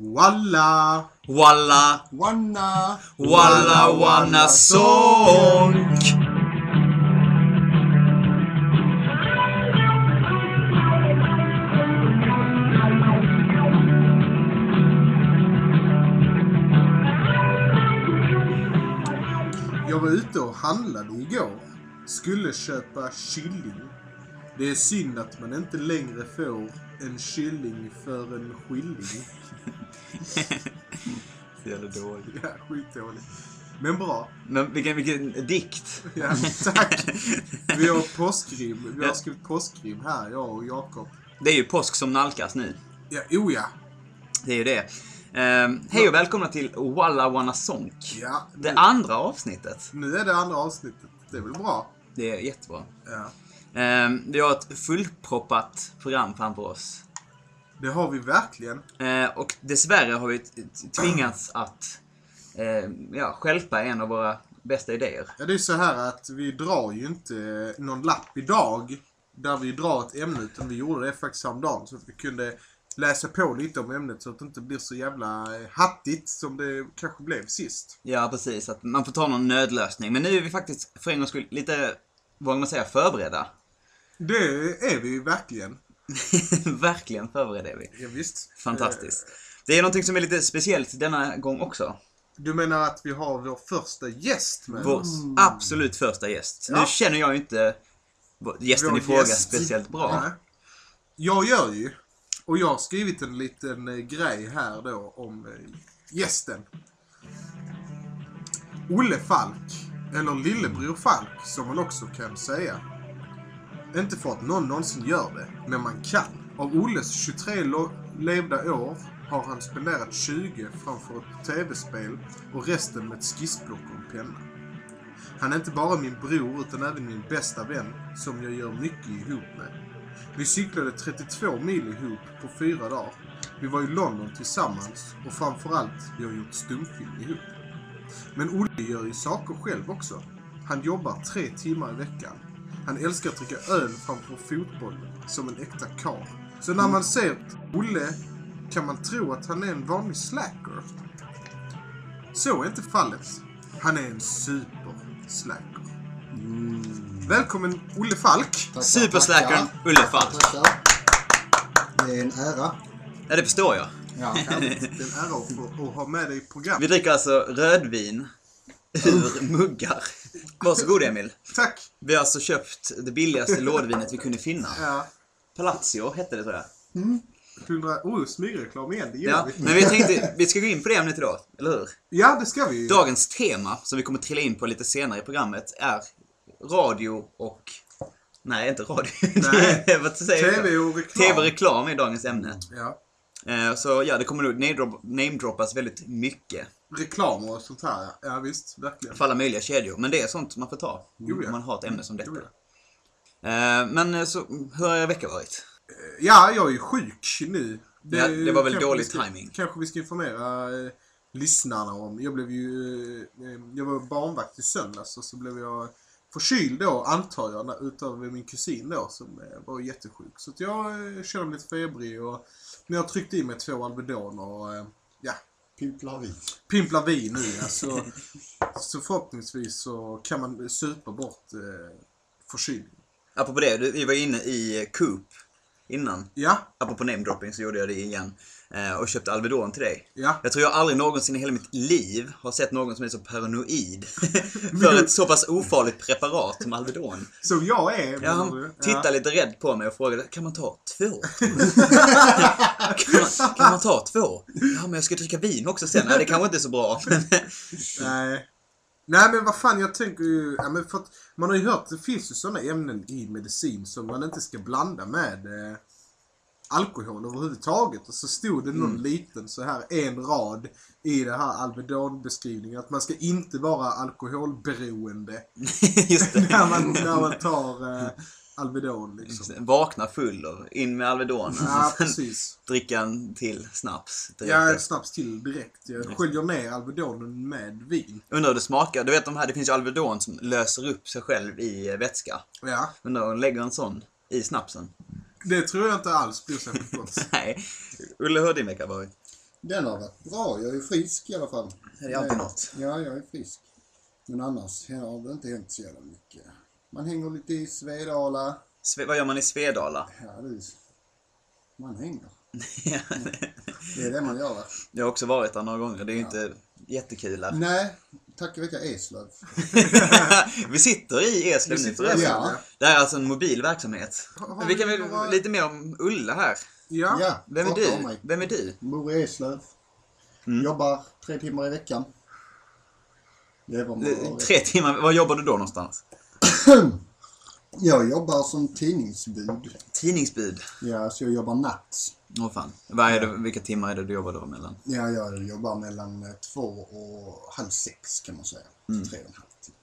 Walla! Walla, Wanna! walla, wanna sång. Jag var ute och handlade igår. Skulle köpa kylling. Det är synd att man inte längre får en kylling för en skilling. Så jävla dåligt. Ja, skitdåligt. Men bra. Men vilken, vilken dikt. Ja, tack. Vi har påskrim. Vi har skrivit påskrim här, jag och Jakob. Det är ju påsk som nalkas nu. Ja, oh ja. Det är ju det. Ehm, hej och välkomna till Walla Wanna Sonk. Ja, Det andra avsnittet. nu är det andra avsnittet. Det är väl bra? Det är jättebra. Ja. Ehm, vi har ett fullproppat program framför oss. Det har vi verkligen. Eh, och dessvärre har vi tvingats att eh, ja, stjälpa en av våra bästa idéer. Ja, det är så här att vi drar ju inte någon lapp idag där vi drar ett ämne utan vi gjorde det faktiskt häromdagen så att vi kunde läsa på lite om ämnet så att det inte blir så jävla eh, hattigt som det kanske blev sist. Ja, precis. Att man får ta någon nödlösning. Men nu är vi faktiskt för en gångs skull lite, vad man säga, förberedda. Det är vi verkligen. Verkligen förberedda är vi. Ja, visst. Fantastiskt. Det är någonting som är lite speciellt denna gång också. Du menar att vi har vår första gäst med Vår oss? absolut första gäst. Ja. Nu känner jag ju inte gästen Vår i fråga gäst. speciellt bra. Nej. Jag gör ju. Och jag har skrivit en liten eh, grej här då om eh, gästen. Olle Falk, eller Lillebror Falk som man också kan säga. Inte för att någon någonsin gör det, men man kan. Av Olles 23 levda år har han spenderat 20 framför ett tv-spel och resten med ett skissblock och en penna. Han är inte bara min bror utan även min bästa vän som jag gör mycket ihop med. Vi cyklade 32 mil ihop på fyra dagar. Vi var i London tillsammans och framförallt, vi har gjort stumfilm ihop. Men Olle gör ju saker själv också. Han jobbar tre timmar i veckan. Han älskar att dricka öl framför fotbollen, som en äkta karl. Så när man ser Olle kan man tro att han är en vanlig slacker. Så är inte fallet. Han är en super-slacker. Välkommen Olle Falk! Superslackern. Ulle Falk. Tackar. Det är en ära. Ja, det förstår jag. Ja. Härligt. Det är en ära att få att ha med dig i Vi programmet. dricker alltså rödvin ur muggar. Varsågod Emil. Tack! Vi har alltså köpt det billigaste lådvinet vi kunde finna. Ja, Palazzo hette det tror jag. 100... Oh, smygreklam igen. Det gillar Ja, vi. men vi tänkte, vi ska gå in på det ämnet idag, eller hur? Ja, det ska vi ju. Dagens tema, som vi kommer trilla in på lite senare i programmet, är radio och... Nej, inte radio. Nej. Vad säger? TV och reklam. TV och reklam är dagens ämne. Ja. Eh, Så ja, det kommer nog namedrop- namedroppas väldigt mycket. Reklam och sånt här. ja. Ja, visst. Verkligen. För alla möjliga kedjor. Men det är sånt man får ta. Jo, ja. Om man har ett ämne som detta. Jo, Eh, Men eh, så, hur har er vecka varit? Ja, jag är ju sjuk nu. Ja, det var väl dålig ska, timing. Kanske vi ska informera eh, lyssnarna om. Jag blev ju... Eh, jag var barnvakt i söndags och så blev jag förkyld då, antar jag, utav min kusin då som eh, var jättesjuk. Så att jag känner mig lite febrig och... Men jag tryckte i mig två Alvedon och... Eh, ja, Pimplar vi. pimplar vi nu ja. Så, så förhoppningsvis så kan man supa bort eh, förkylning. Apropå det, vi var inne i Coop innan. Ja, Apropå namedropping så gjorde jag det igen. Eh, Och köpte Alvedon till dig. ja. Jag tror jag aldrig någonsin i hela mitt liv har sett någon som är så paranoid för ett så pass ofarligt preparat som Alvedon. Så jag är... Ja, han tittade lite rädd på mig och frågade, kan man ta två? kan, man, kan man ta två? Ja, men jag ska dricka vin också sen. Nej, det kanske inte är så bra. Nej. Nej men vad fan jag tänker ju, ja, men för att man har ju hört, det finns ju sådana ämnen i medicin som man inte ska blanda med eh, alkohol överhuvudtaget. Och så stod det någon liten så här en rad i det här Alvedon-beskrivningen att man ska inte vara alkoholberoende just det. när man, när man tar eh, Alvedon liksom. Vakna full och in med Alvedon. Ja, precis. dricka en till snaps. direkt Ja, efter. snaps till direkt. Jag sköljer ner Alvedonen med vin. Undrar hur det smakar. Du vet de här, det finns ju Alvedon som löser upp sig själv i eh, vätska. Ja, Undrar om lägger en sån i snapsen. Det tror jag inte alls blir särskilt gott. Nej. Ulle, hur har din vecka varit? Den har varit bra. Jag är frisk i alla fall. Det är alltid något. Ja, jag är frisk. Men annars har det inte hänt så jävla mycket. Man hänger lite i Svedala. Sve- vad gör man i Svedala? Ja, du. Man hänger. Ja, Det är det man gör där. jag har också varit där några gånger. Det är ju inte jättekul där. Nej, tack vecka Eslöv. Vi sitter i Eslöv Vi nu sitter i förresten. Ja. Det här är alltså en mobil verksamhet. Har- har vi kan väl några- lite mer om Ulla här. Ja. Ja, Vem är du? Vem är du? Bor i Eslöv. Mm. Jobbar tre timmar i veckan. Eh, Tre timmar. Var jobbar du då någonstans? Jag jobbar som tidningsbud. Tidningsbud. Ja, så jag jobbar natt. Åh fan. Vad är det, vilka timmar är det du jobbar då mellan? Ja, jag jobbar mellan eh, två och halv sex kan man säga. Mm. Tre och en halv timme.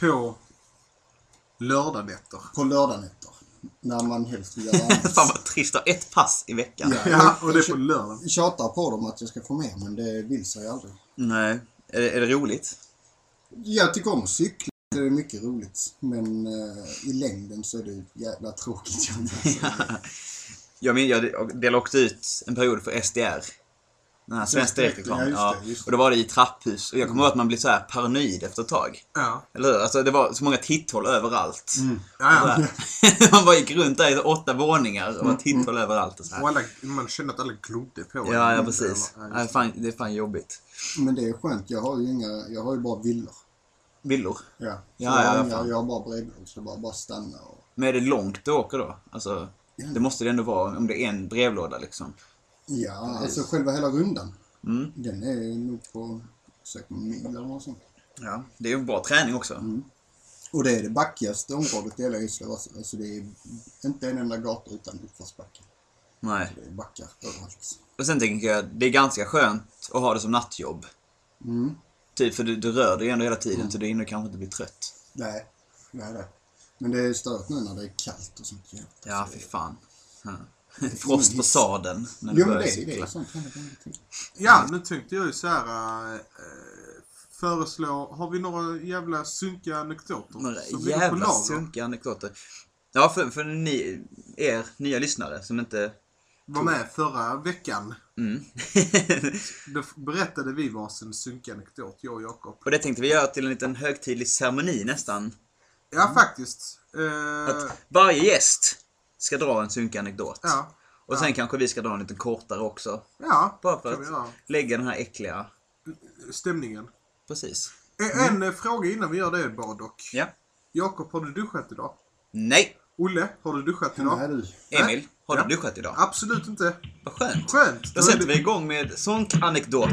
På lördagnätter. På lördagnätter. När man helst vill göra annat. Fan vad trist ett pass i veckan. Ja. Ja, och det är på lördagen. Jag tjatar på dem att jag ska få med, men det vill sig aldrig. Nej. Är, det- är det roligt? Jag tycker om att cykla. Det är mycket roligt. Men eh, i längden så är det ett jävla tråkigt jobb. Alltså. Jag, men, jag delade också ut en period för SDR. Den här Svensk Direktreklam. Ja, det, Ja, det. och då var det i trapphus. Och jag kommer ihåg att man blir så här paranoid efter ett tag. Ja. Eller hur? Alltså det var så många titthål överallt. Ja, ja. man bara gick runt där i åtta våningar och var titthål överallt och så här. Och alla, man kände att alla glodde på. Ja, ja precis. Ja, Ja, just fan, det är fan jobbigt. Men det är skönt. Jag har ju inga, jag har ju bara villor. Villor. Ja. Så Ja, jag, ja, jag har bara brevlådor, så det bara, bara stanna och... Men är det långt du åker då? Alltså, det måste det ändå vara om det är en brevlåda liksom. Ja, alltså själva hela rundan. Mm. Den är nog på säkert en mil eller något sånt. Ja, det är ju bra träning också. Mm. Och det är det backigaste området i hela Eslöv. Alltså alltså det är inte en enda gata utan uppförsbacke. Nej. Det är backar överallt. Och sen tänker jag, det är ganska skönt att ha det som nattjobb. Mm. Typ, för du, du rör dig ändå hela tiden så du hinner kanske inte bli trött. Nej, nej, nej. Men det är stört nu när det är kallt och sånt. jävligt. Ja, fy fan. Ja. Frost på sadeln när du Jo men börjar det, det är sånt hela tiden. Ja, nu tänkte jag ju så här. äh, föreslå, har vi några jävla sunkiga anekdoter? Några jävla sunkiga anekdoter. Ja, för, för ni, er nya lyssnare som inte... Var med förra veckan. Mm. Berättade vi varsin sunkig anekdot, jag och Jakob. och det tänkte vi göra till en liten högtidlig ceremoni nästan. Ja, faktiskt. Eh, Att varje gäst ska dra en sunkig anekdot. ja, Och sen kanske vi ska dra en liten kortare också. ja, Bara för att lägga den här äckliga... Stämningen. Precis. Eh, En eh, fråga innan vi gör det bara dock. Ja. Jakob, har du duschat idag? Nej! Olle, har du duschat Nej idag? du. Emil, har Ja. du duschat idag? Absolut inte. Vad skönt. Skönt. Då sätter vi igång med sonkanekdot.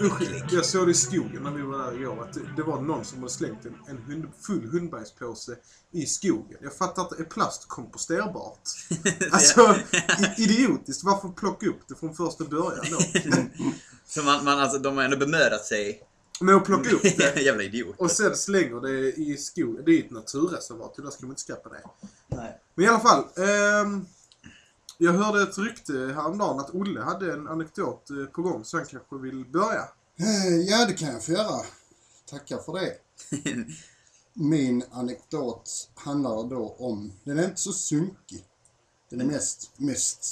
Usch, jag såg det i skogen när vi där igår. Att det, det var någon som hade slängt en, en hund, full hundbajspåse i skogen. Jag fattar att det är plastkomposterbart. Alltså, i, idiotiskt. Varför plocka upp det från första början då? Så man, man, alltså, de har ändå bemödat sig. Men att plocka upp det Jävla idiot. och sen slänger det i skogen. Det är ett naturreservat där ska man inte skräpa ner. Nej. Men i alla fall. ehm, jag hörde ett rykte häromdagen att Olle hade en anekdot eh, på gång så han kanske vill börja. Eh, Ja, det kan jag få göra. Tackar för det. Min anekdot handlar då om, den är inte så sunkig. Den är mest, mest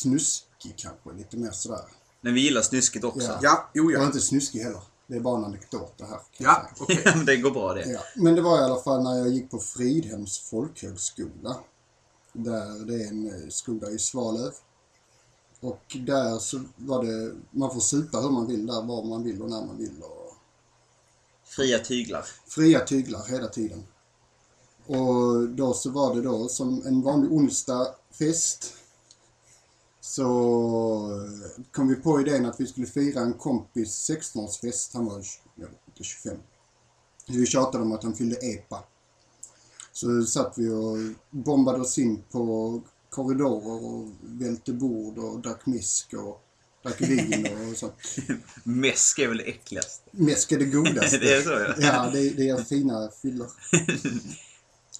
snuskig kanske, lite mer sådär. Men vi gillar snuskigt också. Ja. Ja, jo Jag är ja. inte snuskig heller. Det är bara en anekdot det här. Ja, okej. men det går bra det. Ja, men det var i alla fall när jag gick på Fridhems folkhögskola. Där det är en eh, skola i Svalöv. Och där så var det, man får supa hur man vill där, var man vill och när man vill. Och Fria tyglar. fria tyglar hela tiden. Och då så var det då som en vanlig onsdag fest. Så kom vi på idén att vi skulle fira en kompis 16-årsfest. Han var, jag vet inte, 25. Så vi tjatade om att han fyllde EPA. Så satt vi och bombade oss in på korridorer och välte bord och drack misk och drack vin och sånt. Mäsk är väl det äckligaste. Mäsk är det godaste. det är så ja. Ja, det, det är fina fyllor.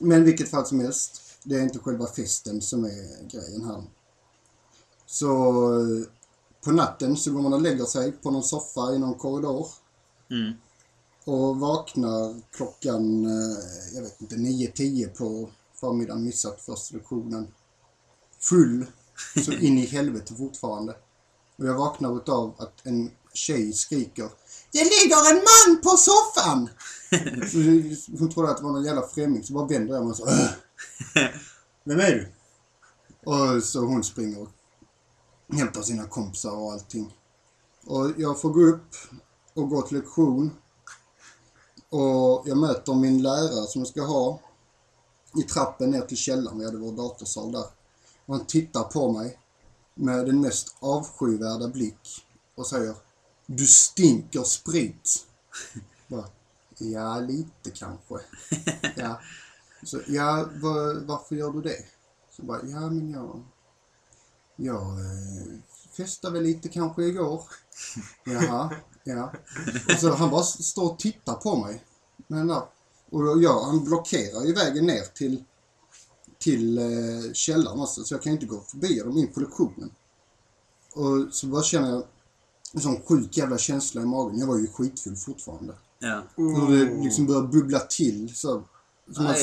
Men vilket fall som helst, det är inte själva festen som är grejen här. Så eh, på natten så går man och lägger sig på någon soffa i någon korridor. Mm. Och vaknar klockan, eh, jag vet inte, 9-10 på förmiddagen, missat första lektionen. Full, så in i helvete fortfarande. Och jag vaknar utav att en tjej skriker Det ligger en man på soffan! så hon trodde att det var någon jävla främling, så bara vänder jag mig och så "Åh!" Vem är du? Och så hon springer och hämtar sina kompisar och allting. Och jag får gå upp och gå till lektion. Och jag möter min lärare som jag ska ha i trappen ner till källaren. Vi hade vår datorsal där. Och han tittar på mig med den mest avskyvärda blick och säger Du stinker sprit. Bara, ja, lite kanske. Ja. Så, ja, var, varför gör du det? Så bara, ja men jag... Jag eh, festade väl lite kanske igår. Jaha, ja. Och så han bara står och tittar på mig. Men. Och då, ja, han blockerar ju vägen ner till, till eh, källaren också, så jag kan inte gå förbi dem in på lektionen. Och så bara känner jag en sån sjuk jävla känsla i magen. Jag var ju skitfull fortfarande. Ja. Hur det liksom börjar bubbla till så. så man,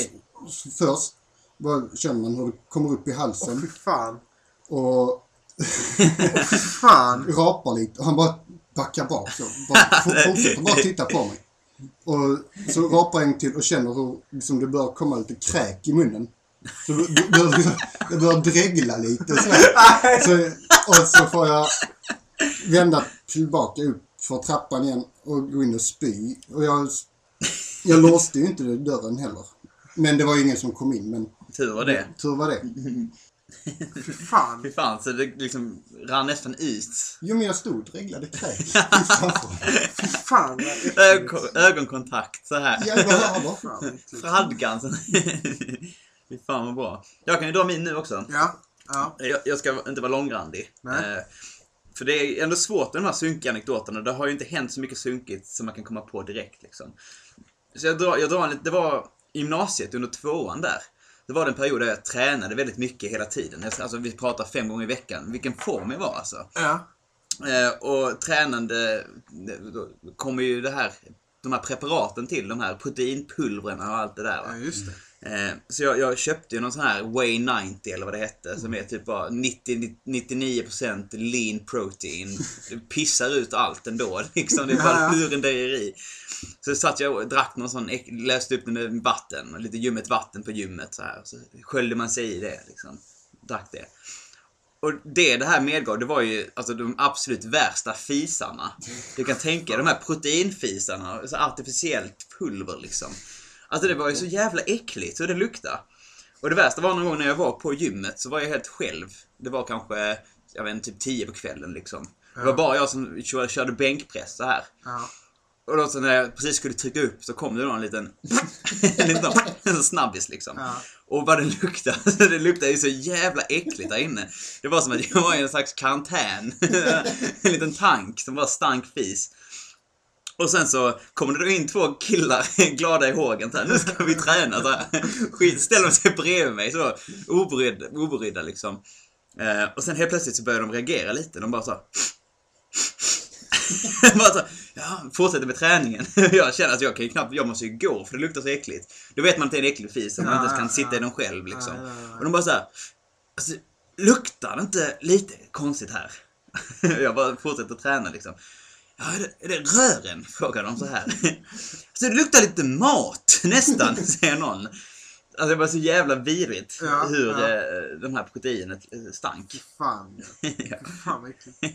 först bara känner man hur det kommer upp i Åh halsen fy fan. och Fy fan. rapar lite och han bara backar bak så. Bara, fortsätter bara titta på mig. Och så rapar jag en till och känner hur liksom, det börjar komma lite kräk i munnen. Så det, det, börjar- det börjar dregla lite så, så Och så får jag vända tillbaka upp för trappan igen och gå in och spy. Och jag, jag låste ju inte dörren heller. Men det var ju ingen som kom in. Men Tur var det. tur var det. Fy fan. Fy fan, så det liksom rann nästan ut. Jo men jag stod och dreglade kräk framför mig. Fy fan. vad. Ögon, ögonkontakt så här. Jag. Fan, vad äckligt. Fradgan. Fy fan vad bra. Jag kan ju dra min nu också. Ja. Ja. Jag, jag ska inte vara långrandig. Eh, för det är ändå svårt med de här sunkiga anekdoterna. Det har ju inte hänt så mycket sunkigt som man kan komma på direkt. Liksom. Så jag drar, jag drar en det var gymnasiet under tvåan där. Det var den period där jag tränade väldigt mycket hela tiden. Alltså vi pratar fem gånger i veckan. Vilken form jag var alltså. Ja. Eh, och tränande, då kommer ju det här, de här preparaten till, de här proteinpulvren och allt det där. Ja, Va? just det. Eh, så jag, jag köpte ju någon sån här Way 90 eller vad det hette, som är typ bara 90, 99% lean protein. Du pissar ut allt ändå, liksom. Det är bara lurendrejeri. Så satt jag och drack någon sån, läste upp det med vatten, lite ljummet vatten på gymmet så här. Så sköljde man sig i det liksom. Drack det. Och det det här medgav, det var ju alltså de absolut värsta fisarna. Du kan tänka de här proteinfisarna, så artificiellt pulver liksom. Alltså det var ju så jävla äckligt hur det luktade. Och det värsta var någon gång när jag var på gymmet så var jag helt själv. Det var kanske, jag vet inte, typ 10 på kvällen liksom. Det var bara jag som kör- körde bänkpress så här. Ja. Och då så när jag precis skulle trycka upp så kom det någon liten, en liten en snabbis liksom. Ja. Och vad det luktade, det luktade ju så jävla äckligt där inne. Det var som att jag var i en slags karantän. en liten tank som bara stank fis. Och sen så kommer det då in två killar glada i hågen så här, nu ska vi träna så här. Skit, ställer de sig bredvid mig så obrydda, obrydda liksom. Eh, och sen helt plötsligt så börjar de reagera lite. De bara så här, bara så, ja, fortsätter med träningen. jag känner att jag kan ju knappt, jag måste ju gå för det luktar så äckligt. Då vet man att det är en äcklig fis, att man inte ens kan sitta i den själv liksom. Och de bara så här, alltså, luktar det inte lite konstigt här? jag bara fortsätter träna liksom. Ja, är det, är det rören? Frågar de så här. alltså, det luktar lite mat, nästan, säger någon. Alltså det var så jävla vidrigt Ja, hur ja. eh, de här proteinet eh, stank. Fan. ja. Fan vad äckligt. Det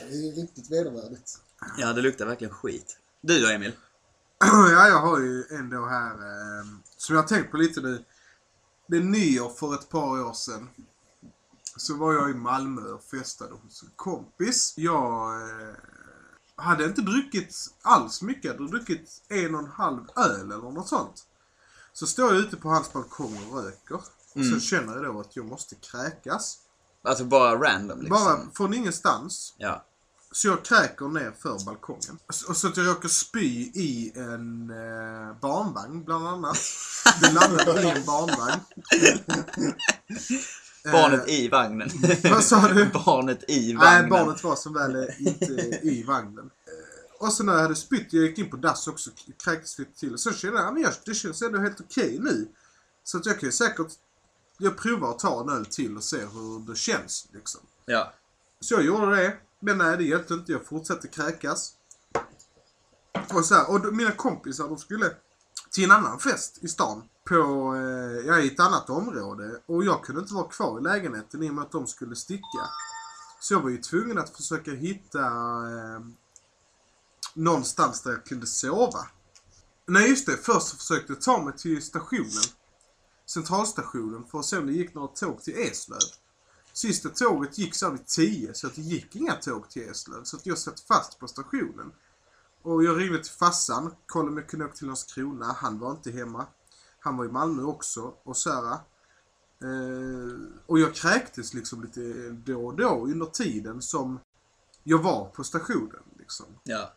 är riktigt vedervärdigt. ja, det luktar verkligen skit. Du då Emil? ja, jag har ju ändå här eh, som jag har tänkt på lite nu. Det är nyår för ett par år sedan. Så var jag i Malmö och festade hos en kompis. Jag eh, hade inte druckit alls mycket. Hade druckit en och en halv öl eller något sånt. Så står jag ute på hans balkong och röker. Och Mm. så känner jag då att jag måste kräkas. Alltså bara random liksom. Bara från ingenstans. Ja. Så jag kräker ner för balkongen. Och så att jag råkar spy i en eh, barnvagn bland annat. Det landade i en barnvagn. Barnet i vagnen. Eh, vad sa du? barnet i vagnen. Nej, barnet var som väl inte i vagnen. Eh, Och sen när jag hade spytt, jag gick in på dass också, kräktes lite till. Och sen kände jag, att det känns ändå helt okej nu. Så att jag kan ju säkert, jag provar att ta en öl till och se hur det känns liksom. Ja. Så jag gjorde det. Men nej, det hjälpte inte. Jag fortsatte kräkas. Och, så här, och mina kompisar, de skulle till en annan fest i stan. På, eh, ja, i ett annat område. Och jag kunde inte vara kvar i lägenheten i och med att de skulle sticka. Så jag var ju tvungen att försöka hitta eh, någonstans där jag kunde sova. Nej, just det. Först försökte jag ta mig till stationen. Centralstationen för att se om det gick några tåg till Eslöv. Sista tåget gick så vid 10 så att det gick inga tåg till Eslöv. Så att jag satt fast på stationen. Och jag ringde till farsan, kollade om jag kunde åka till Landskrona. Han var inte hemma. Han var i Malmö också och så här. Eh, och jag kräktes liksom lite då och då under tiden som jag var på stationen. Liksom. Ja.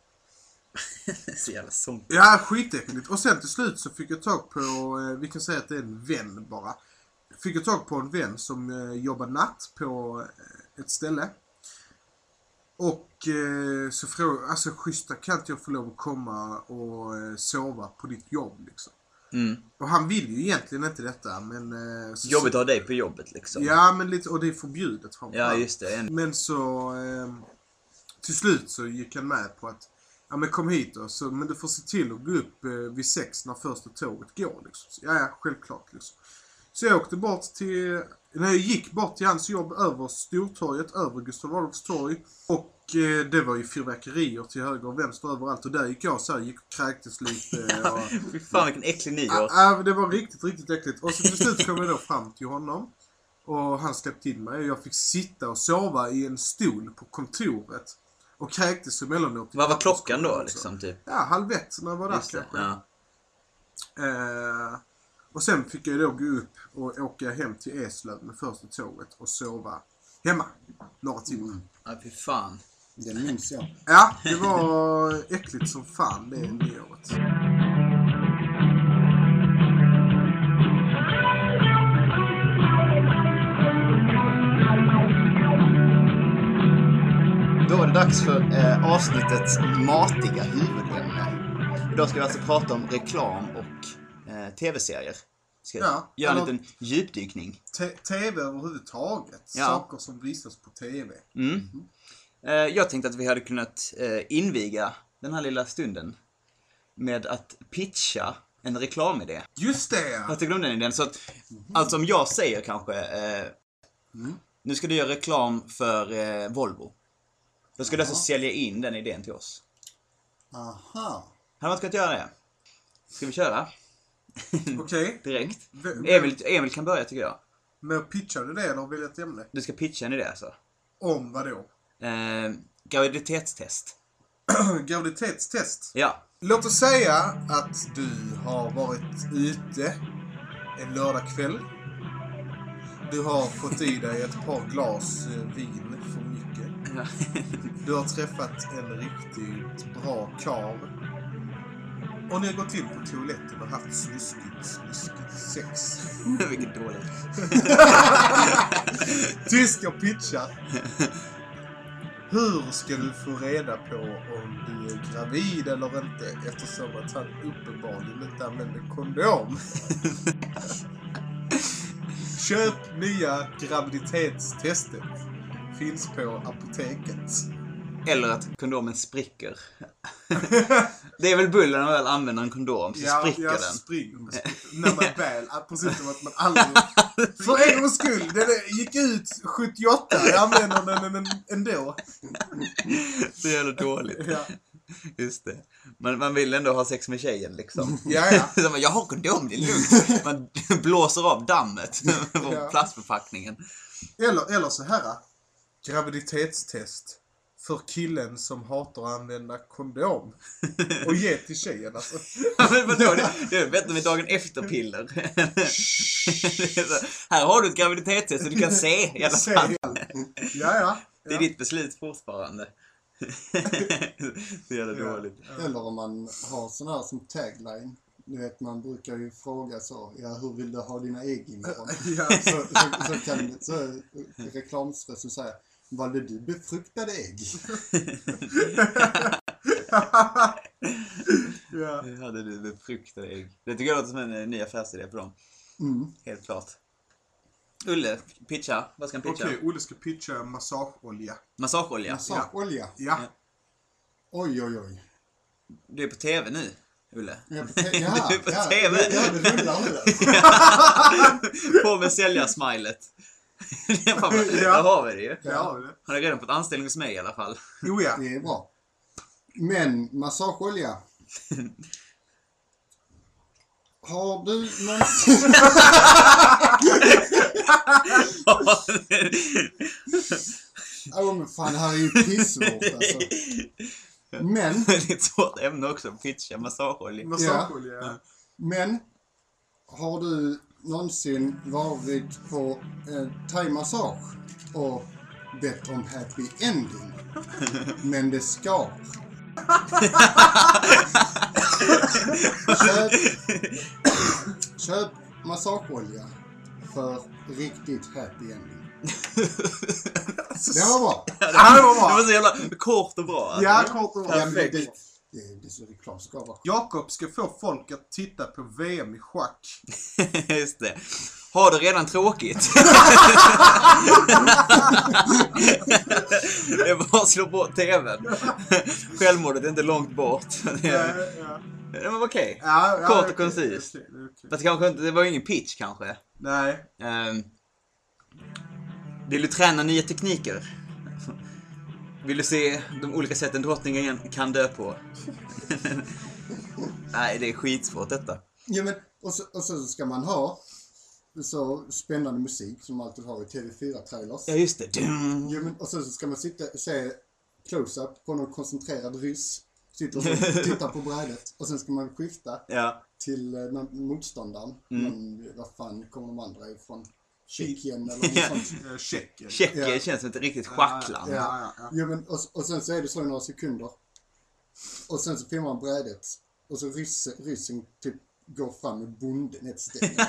så jävla sånt. Ja, skitäckligt. Och sen till slut så fick jag tag på, eh, vi kan säga att det är en vän bara. Fick jag tag på en vän som eh, jobbar natt på ett ställe. Och eh, så frågade alltså schyssta kan inte jag få lov att komma och eh, sova på ditt jobb liksom. Mm. Och han vill ju egentligen inte detta men... Eh, så, Jobbigt att ha dig på jobbet liksom. Ja, men lite, och det är förbjudet framför Ja, just det. En- Men så eh, till slut så gick han med på att ja men kom hit då, så, men du får se till att gå upp eh, vid sex när första tåget går. Liksom. Så, ja, ja, självklart liksom. Så jag åkte bort till, när jag gick bort till hans jobb över Stortorget, över Gustav Adolfs torg. Och eh, det var ju fyrverkerier till höger och vänster överallt. Och där gick jag så här, gick och kräktes lite. Och, Fy fan vilken äcklig nyår. Ja, ja, det var riktigt, riktigt äckligt. Och så till slut kom jag då fram till honom. Och han släppte in mig och jag fick sitta och sova i en stol på kontoret. Och kräktes emellanåt. Vad var klockan då liksom? Typ? Ja, halv ett när jag var där Just det. kanske. Ja. Eh, och sen fick jag då gå upp och åka hem till Eslöv med första tåget och sova hemma några timmar. ja, fy fan. Den minns jag. Ja, det var äckligt som fan det nyåret. Då är det dags för eh, avsnittets matiga huvudämne. Idag ska vi alltså prata om reklam tv-serier. Ska Ja, göra en liten djupdykning. TV överhuvudtaget. Ja. Saker som visas på TV. Mm. Eh, jag tänkte att vi hade kunnat eh, inviga den här lilla stunden med att pitcha en reklamidé. Just det ja! Jag om den idén. Så att, alltså om jag säger kanske, eh, nu ska du göra reklam för eh, Volvo. Då ska du alltså sälja in den idén till oss. Aha. Hade man inte kunnat göra det? Ska vi köra? Okej. Direkt? V- Emil, Emil kan börja tycker jag. Men pitchar du det eller vill jag ett ämne? Du ska pitcha en idé alltså. Om vad då? Eh, graviditetstest. Graviditetstest. Ja. Låt oss säga att du har varit ute en lördagkväll. Du har fått i dig ett par glas eh, vin för mycket. Du har träffat en riktigt bra karl. Och ni har gått in på toaletten och haft snuskigt, snuskigt sex. Vilket dåligt. Tyskar pitchar. Hur ska du få reda på om du är gravid eller inte eftersom att han uppenbarligen inte använder kondom? Köp nya graviditetstestet. Finns på apoteket. Eller att kondomen spricker. det är väl bullen när man väl använder en kondom, så spricker jag den. springer. När man väl, precis som att man aldrig... För en gångs skull, den gick ut 78, jag använder den en- ändå. Så jävla dåligt. Ja, Just det. Man, man vill ändå ha sex med tjejen liksom. ja. ja. Man, jag har kondom, det är lugnt. Man blåser av dammet på Ja. plastförpackningen. Eller, eller så här. Graviditetstest. För killen som hatar att använda kondom. Och ge till tjejen alltså. Ja, Men vadå, det, det är bättre med dagen efter-piller. Det är Här har du ett graviditetstest så du kan se i alla fall. ja. Ja, ja. Det är ditt beslut fortfarande. Jävla Ja. dåligt. Eller om man har sån här som tagline. Du vet, man brukar ju fråga så. Ja, hur vill du ha dina ägg imorgon? Ja. Så, så, så kan så, reklamstress säga. Valde du befruktade ägg? Ja. Det hade du befruktade ägg. Det tycker jag låter som en eh, ny affärsidé på dem. Mm. Helt klart. Ulle, pitcha. Vad ska han pitcha? Okej, Olle ska pitcha massageolja. Massageolja. Massageolja. Ja. Oj, oj, oj. Du är på TV nu, Ulle. Jag är på te- ja, Du är på ja, TV. Ja, det rullar nu. På med säljarsmilet. Vad- Ja. Där har vi det ju. Det har vi det. Han har redan fått anställning hos mig i alla fall. Jo ja. Det är bra. Men massageolja. Har du någonsin... Åh men fan, det här är ju pissvårt alltså. Men, det är ett svårt ämne också pitcha massageolja. Massageolja. Ja. men. Har du någonsin varit på eh, thaimassage och bett om happy ending? Men det skar. Köp, köp massageolja för riktigt happy ending. Det var bra. Ja, det var Det var så jävla kort och bra. alltså. Ja, kort och bra. Ja, men det, Perfekt. Det, det, det är så reklam ska vara. Jakob ska få folk att titta på VM i schack. Just det. Har du redan tråkigt? det är bara att slå bort TVn. Självmordet är inte långt bort. Det Ja, är- ja. det var okej. Ja, Kort och koncist. okej, okej. Fast kanske inte, det var ju ingen pitch kanske. Nej. Ehm, vill du träna nya tekniker? Vill du se de olika sätten drottningen kan dö på? Nej, det är skitsvårt detta. Ja, men, och, så, och så ska man ha så spännande musik som man alltid har i TV4-trailers. Ja, just det. Dum. Ja, men, och så ska man sitta se close-up på någon koncentrerad ryss. Sitter och tittar på brädet. Och sen ska man skifta Ja. till eh, motståndaren. Mm. Någon, vad fan kommer de andra ifrån? Tjeckien eller något Ja. sånt. Eh, Tjeckien. Tjeckien Ja. känns ett riktigt schackland. Ja, ja, ja. Ja, men, och, och sen så är det så i några sekunder. Och sen så filmar man brädet. Och så ryssen, ryssen typ går fram med bonden ett steg.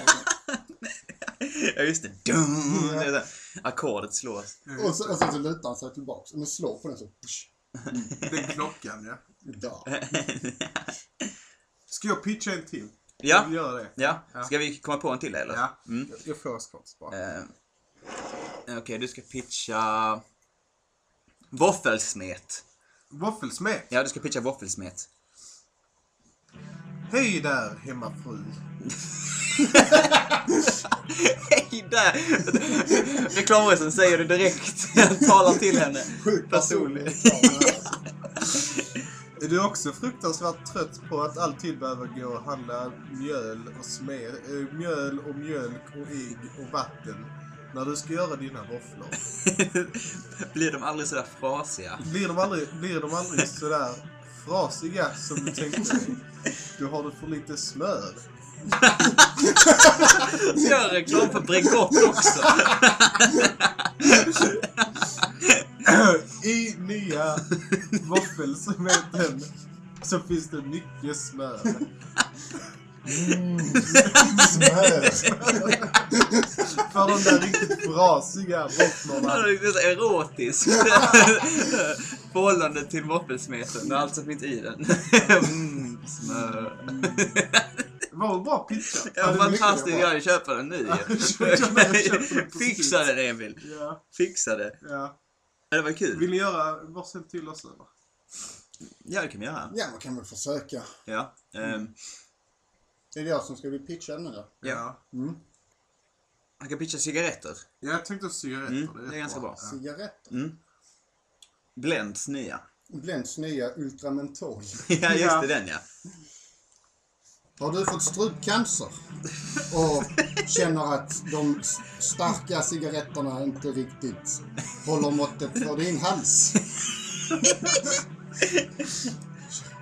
Ja, just det. Dum. Det. Ackordet slås. och, så, och sen så lutar han sig tillbaks. Och man slår på den så. Den klockan, ja. Ska jag pitcha en till? Ja. Vill göra det. Ja, Ja. ska vi komma på en till eller? Ja. Mm. Jag- Jag får skott bara. Eh, Okej, du ska pitcha... Våffelsmet. Våffelsmet. Ja, du ska pitcha våffelsmet. Hej där, hemmafru. Hej där! Reklamrösten säger det direkt. Jag talar till henne. Sjukt Personligt. Är du också fruktansvärt trött på att alltid behöva gå och handla mjöl och smed, eh, mjöl och mjölk och ägg och vatten när du ska göra dina våfflor? Blir de aldrig sådär frasiga? Blir de aldrig, blir de aldrig sådär frasiga som du tänkte dig? Du har du för lite smör. Gör reklam för Bregott också. I nya våffelsmeten så finns det mycket smör. Smör. För de där riktigt frasiga Det våfflorna. är så erotiskt. Förhållande till våffelsmeten och allt som finns i den. Mm, smör. Det var en bra pitchat. Ja, det fantastiskt. Jag vill köpa den nu Ja, köp den, köp den precis. Fixa det Emil. Fixa det. Ja. Det var kul. Vill ni göra varsin till oss eller? Ja, det kan vi göra. Ja, man kan väl försöka. Ja. ehm, Det är jag som ska bli pitchad nu då. Ja. Mm. Han kan pitcha cigaretter. Ja, jag tänkte cigaretter. Mm, rätt det är ganska bra. Ja. Cigaretter. Mm. Blends nya. Blends nya Ultramentol. ja, just det. Den ja. Har du fått strupcancer och känner att de starka cigaretterna inte riktigt håller måttet för din hals?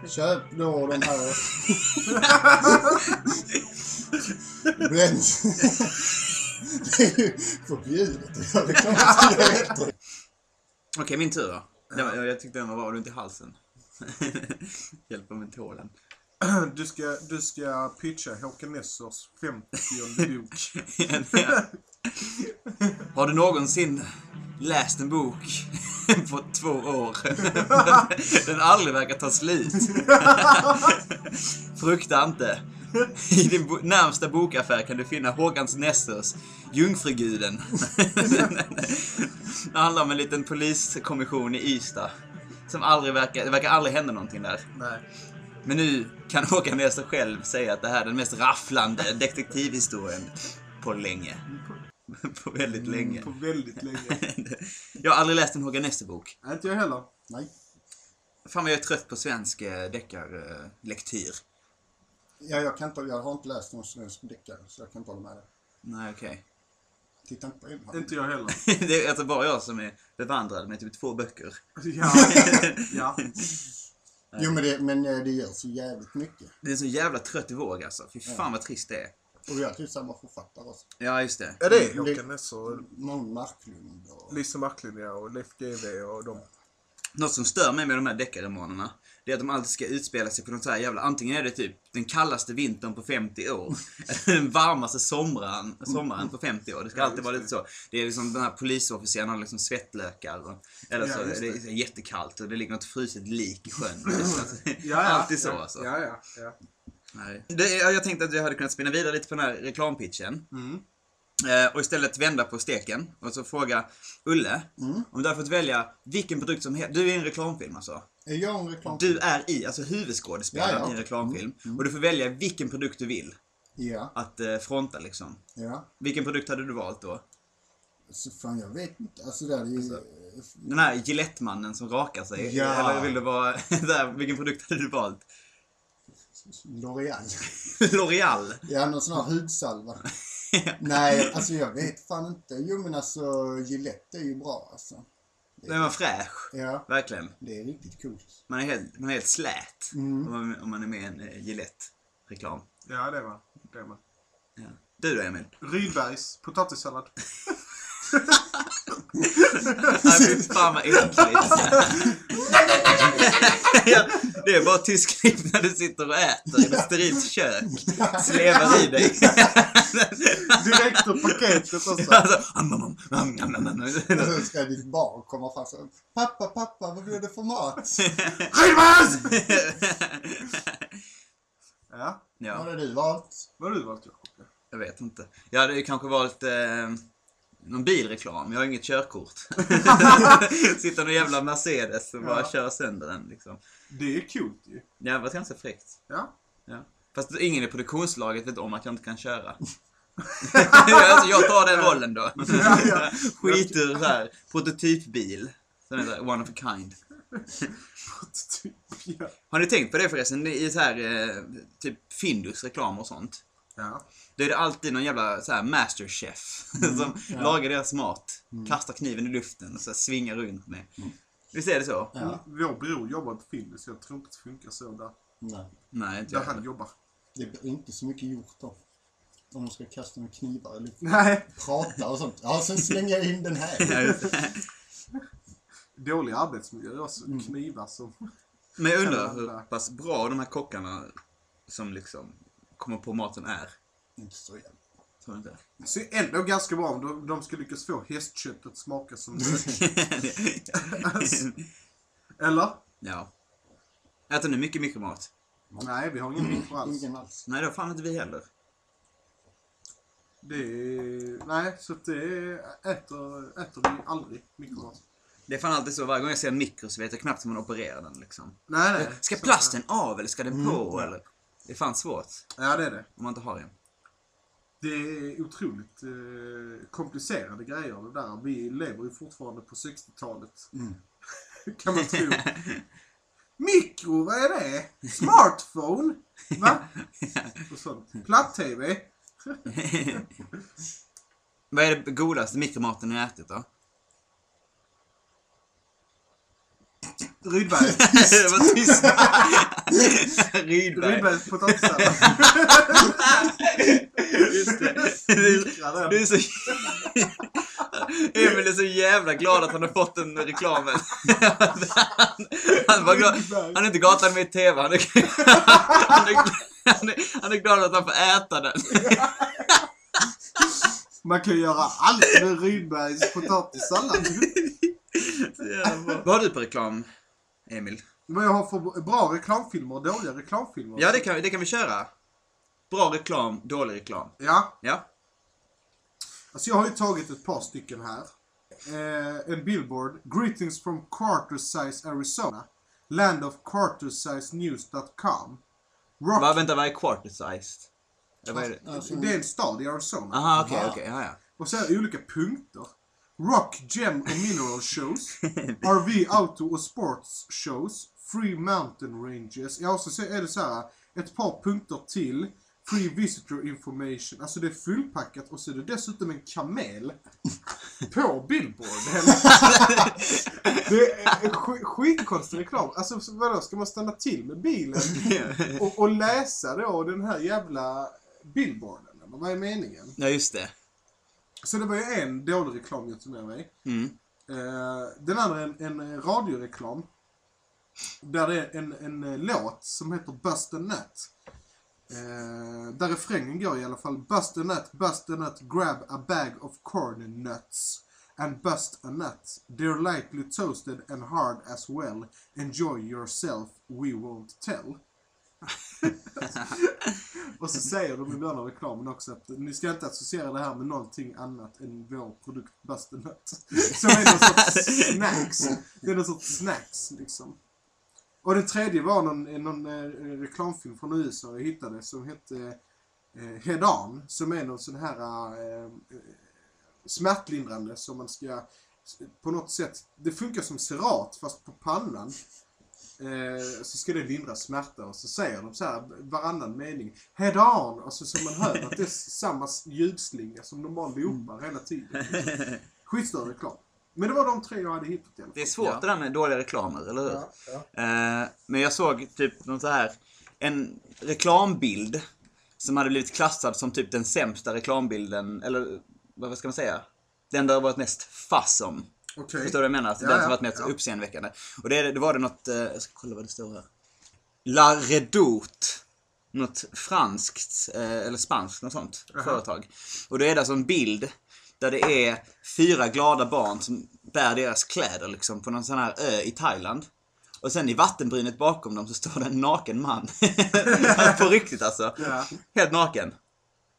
Köp då de här Blends. Det är ju förbjudet att göra reklam för cigaretter. Okej, min tur då. Var, jag tyckte den var bra. Runt i halsen. Hjälper mentolen. Du ska, du ska pitcha Håkan Nessers 50 bok. Har du någonsin läst en bok på två år. Den aldrig verkar ta slut. Frukta inte. I din bo- närmsta bokaffär kan du finna Håkans Nessers Jungfruguden. Det handlar om en liten poliskommission i Ystad. Som aldrig verkar, det verkar aldrig hända någonting där. Nej. Men nu kan Håkan Nesser själv säga att det här är den mest rafflande detektivhistorien på länge. på väldigt länge. På väldigt länge. Jag har aldrig läst en Håkan Nesser-bok. Nej, inte jag heller. Nej. Fan vad jag är trött på svensk eh, deckarlektyr. Ja, jag, kan inte, jag har inte läst någon svensk deckare, så jag kan inte hålla med dig. Nej, okej. Titta inte på en. Inte jag heller. det är alltså bara jag som är bevandrad med typ två böcker. Ja. ja. Jo, men det, men eh, det gör så jävligt mycket. Det är så jävla trött våg alltså. Fy fan vad trist det är. Och vi har typ samma författare också. Ja, just det. Ja, det är Mm, det- Håkan Nesse och Mån Marklund och... Lisa Marklund ja, och Leif GW och de. Något som stör mig med de här deckarromanerna, det är att de alltid ska utspela sig på något så här jävla, antingen är det typ den kallaste vintern på 50 år, eller den varmaste sommaren, sommaren på 50 år. Det ska Ja, alltid vara lite så. Det är liksom den här polisofficeren har liksom svettlökar, och, eller Ja, så det är det. så jättekallt och det ligger något fruset lik i sjön. Ja, ja. alltid så alltså. Ja, ja. ja. Nej. Det, jag tänkte att jag hade kunnat spinna vidare lite på den här reklampitchen. Mm. Eh, och istället vända på steken och så fråga Ulle, Mm. om du hade fått välja vilken produkt som helst. Du är en reklamfilm alltså. Är jag en reklam? Du är i, alltså huvudskådespelaren Ja, ja. i en reklamfilm. Och du får välja vilken produkt du vill Ja, att eh, fronta liksom. ja. Vilken produkt hade du valt då? Så fan, jag vet inte. Alltså det är ju... Den här Gillette-mannen som rakar sig? Ja. Eller vill du vara, där, vilken produkt hade du valt? L'Oreal. L'Oreal? Ja, någon sån här hudsalva. Nej, alltså jag vet fan inte. Jo men alltså Gillette är ju bra alltså. Den var fräsch. Ja, Verkligen. det är riktigt coolt. Man är helt, man är helt slät Mm. om, man, om man är med i en eh, Gillette-reklam. Ja, det var det. Var. Ja. Du då Emil? Rydbergs potatissallad. Nej fy fan vad äckligt. det är bara tysk när du sitter och äter i ett sterilt kök. Slevar i dig. Direkt ur paketet också. alltså. Och sen ska ditt barn komma fram så Pappa, pappa, vad blir det för mat? Rydbergs! Ja, Vad ja, har du valt? vad har du valt Jakob? jag vet inte. Jag hade ju kanske valt eh, någon bilreklam. Jag har inget körkort. Sitter någon jävla Mercedes och bara Ja. kör sönder den liksom. Det är coolt ju. Det var ganska fräckt. Ja. Ja. Fast ingen i produktionslaget vet om att jag inte kan köra. alltså, jag tar den rollen då. Ja, ja. Här prototypbil. Som heter One of a kind. Typ, ja. Har ni tänkt på det förresten? I så här, eh, typ Findus reklam och sånt. ja. Då är det alltid någon jävla så här masterchef som ja. lagar deras mat. Kastar kniven i luften och så här svingar runt med. Visst är det så? Ja. Vår bror jobbar på Findus. Jag tror inte det funkar så där. Nej, Nej, inte Där jag. han jobbar. det blir inte så mycket gjort då. Om de ska kasta med knivar eller Nej. prata och sånt. Ja, sen slänger jag in den här. Dålig arbetsmiljö också. Knivar som... Men jag undrar man hur pass bra de här kockarna som liksom kommer på maten är. Inte så jävla. Tror du inte? Så ändå ganska bra om de, de ska lyckas få hästkött att smaka som lök. Eller? ja. Äter ni mycket mikromat? Nej, vi har ingen mikro alls. Ingen alls. Nej, det har fan inte vi heller. Det är... Nej, så att det är, äter, äter vi aldrig mikromat. Det är fan alltid så, varje gång jag ser en mikro så vet jag knappt hur man opererar den liksom. Nej, nej. Ska Så- plasten av eller ska den på ja. eller? Det är fan svårt Ja, det är det. om man inte har en. Det är otroligt eh, komplicerade grejer det där. Vi lever ju fortfarande på 60-talet. Mm. kan man tro. Mikro, vad är det? Smartphone? Va? Och sånt. Platt-tv? Vad är det godaste mikromaten ni har ätit då? Rydberg. det var tyst. Rydberg. Rydbergs potatissallad. Just det. Du, du är så... Emil är så jävla glad att han har fått den reklamen. Han, han, var glad. han är inte är med i TV. Han är, han, är, han, är, han är glad att han får äta den. Man kan göra allt med Rydbergs potatissallad. Vad har du på reklam, Emil? Vad jag har för bra reklamfilmer och dåliga reklamfilmer. Ja, det kan, det kan vi köra. Bra reklam, dålig reklam. Ja, Ja. alltså jag har ju tagit ett par stycken här. Eh, en billboard. Greetings from quarter size Arizona. Land of quartersizenews.com. Rock... Va, vänta, vad är quarter sized? Det? Alltså, Det är en stad i Arizona. Aha, okej, Va? okej, ja, ja. Och så är olika punkter. Rock, gem och mineral shows. RV, auto och sports shows. Free mountain ranges. Ja, och så är det så här ett par punkter till. Free visitor information. Alltså det är fullpackat och så är det dessutom en kamel. På billboarden. det är sk- skitkonstig reklam. Alltså så vadå, ska man stanna till med bilen och, och läsa då den här jävla billboarden? Eller vad är meningen? ja, just det. Så det var ju en dålig reklam jag tog med mig. Mm. Eh, den andra är en, en radioreklam. Där det är en, en eh, låt som heter Bust a Nut. Eh, där refrängen går i alla fall. Bust a nut, bust a nut, grab a bag of corn nuts. And bust a nut. They're lightly toasted and hard as well. Enjoy yourself, we won't tell. Och så säger de i början av reklamen också att ni ska inte associera det här med någonting annat än vår produkt Bust a Som är någon sorts snacks. Det är någon sorts snacks liksom. Och den tredje var någon, eh, någon eh, reklamfilm från USA jag hittade som hette eh, Head On. Som är någon sån här eh, eh smärtlindrande som man ska på något sätt, det funkar som serat fast på pannan. Eh, så ska det lindra smärta och så säger de så här varannan mening Head on! Och så, man hör att det är samma ljudslinga som normal loopar hela tiden. Skitstörd reklam. Men det var de tre jag hade hittat i alla fall. Det är svårt det där med dåliga reklamer, eller hur? Ja, ja. Eh, men jag såg typ något så här, en reklambild som hade blivit klassad som typ den sämsta reklambilden, eller vad ska man säga? Den där det varit mest fass om. Okej. Förstår du vad jag menar? Alltså, Ja, den som varit mest ja. uppseendeväckande. Och det, det var det något, eh, jag ska kolla vad det står här. La Redoute. Något franskt, eh, eller spanskt, något sånt företag. Och då är det alltså en bild där det är fyra glada barn som bär deras kläder liksom på någon sån här ö i Thailand. Och sen i vattenbrynet bakom dem så står det en naken man. på riktigt alltså. Ja. Helt naken.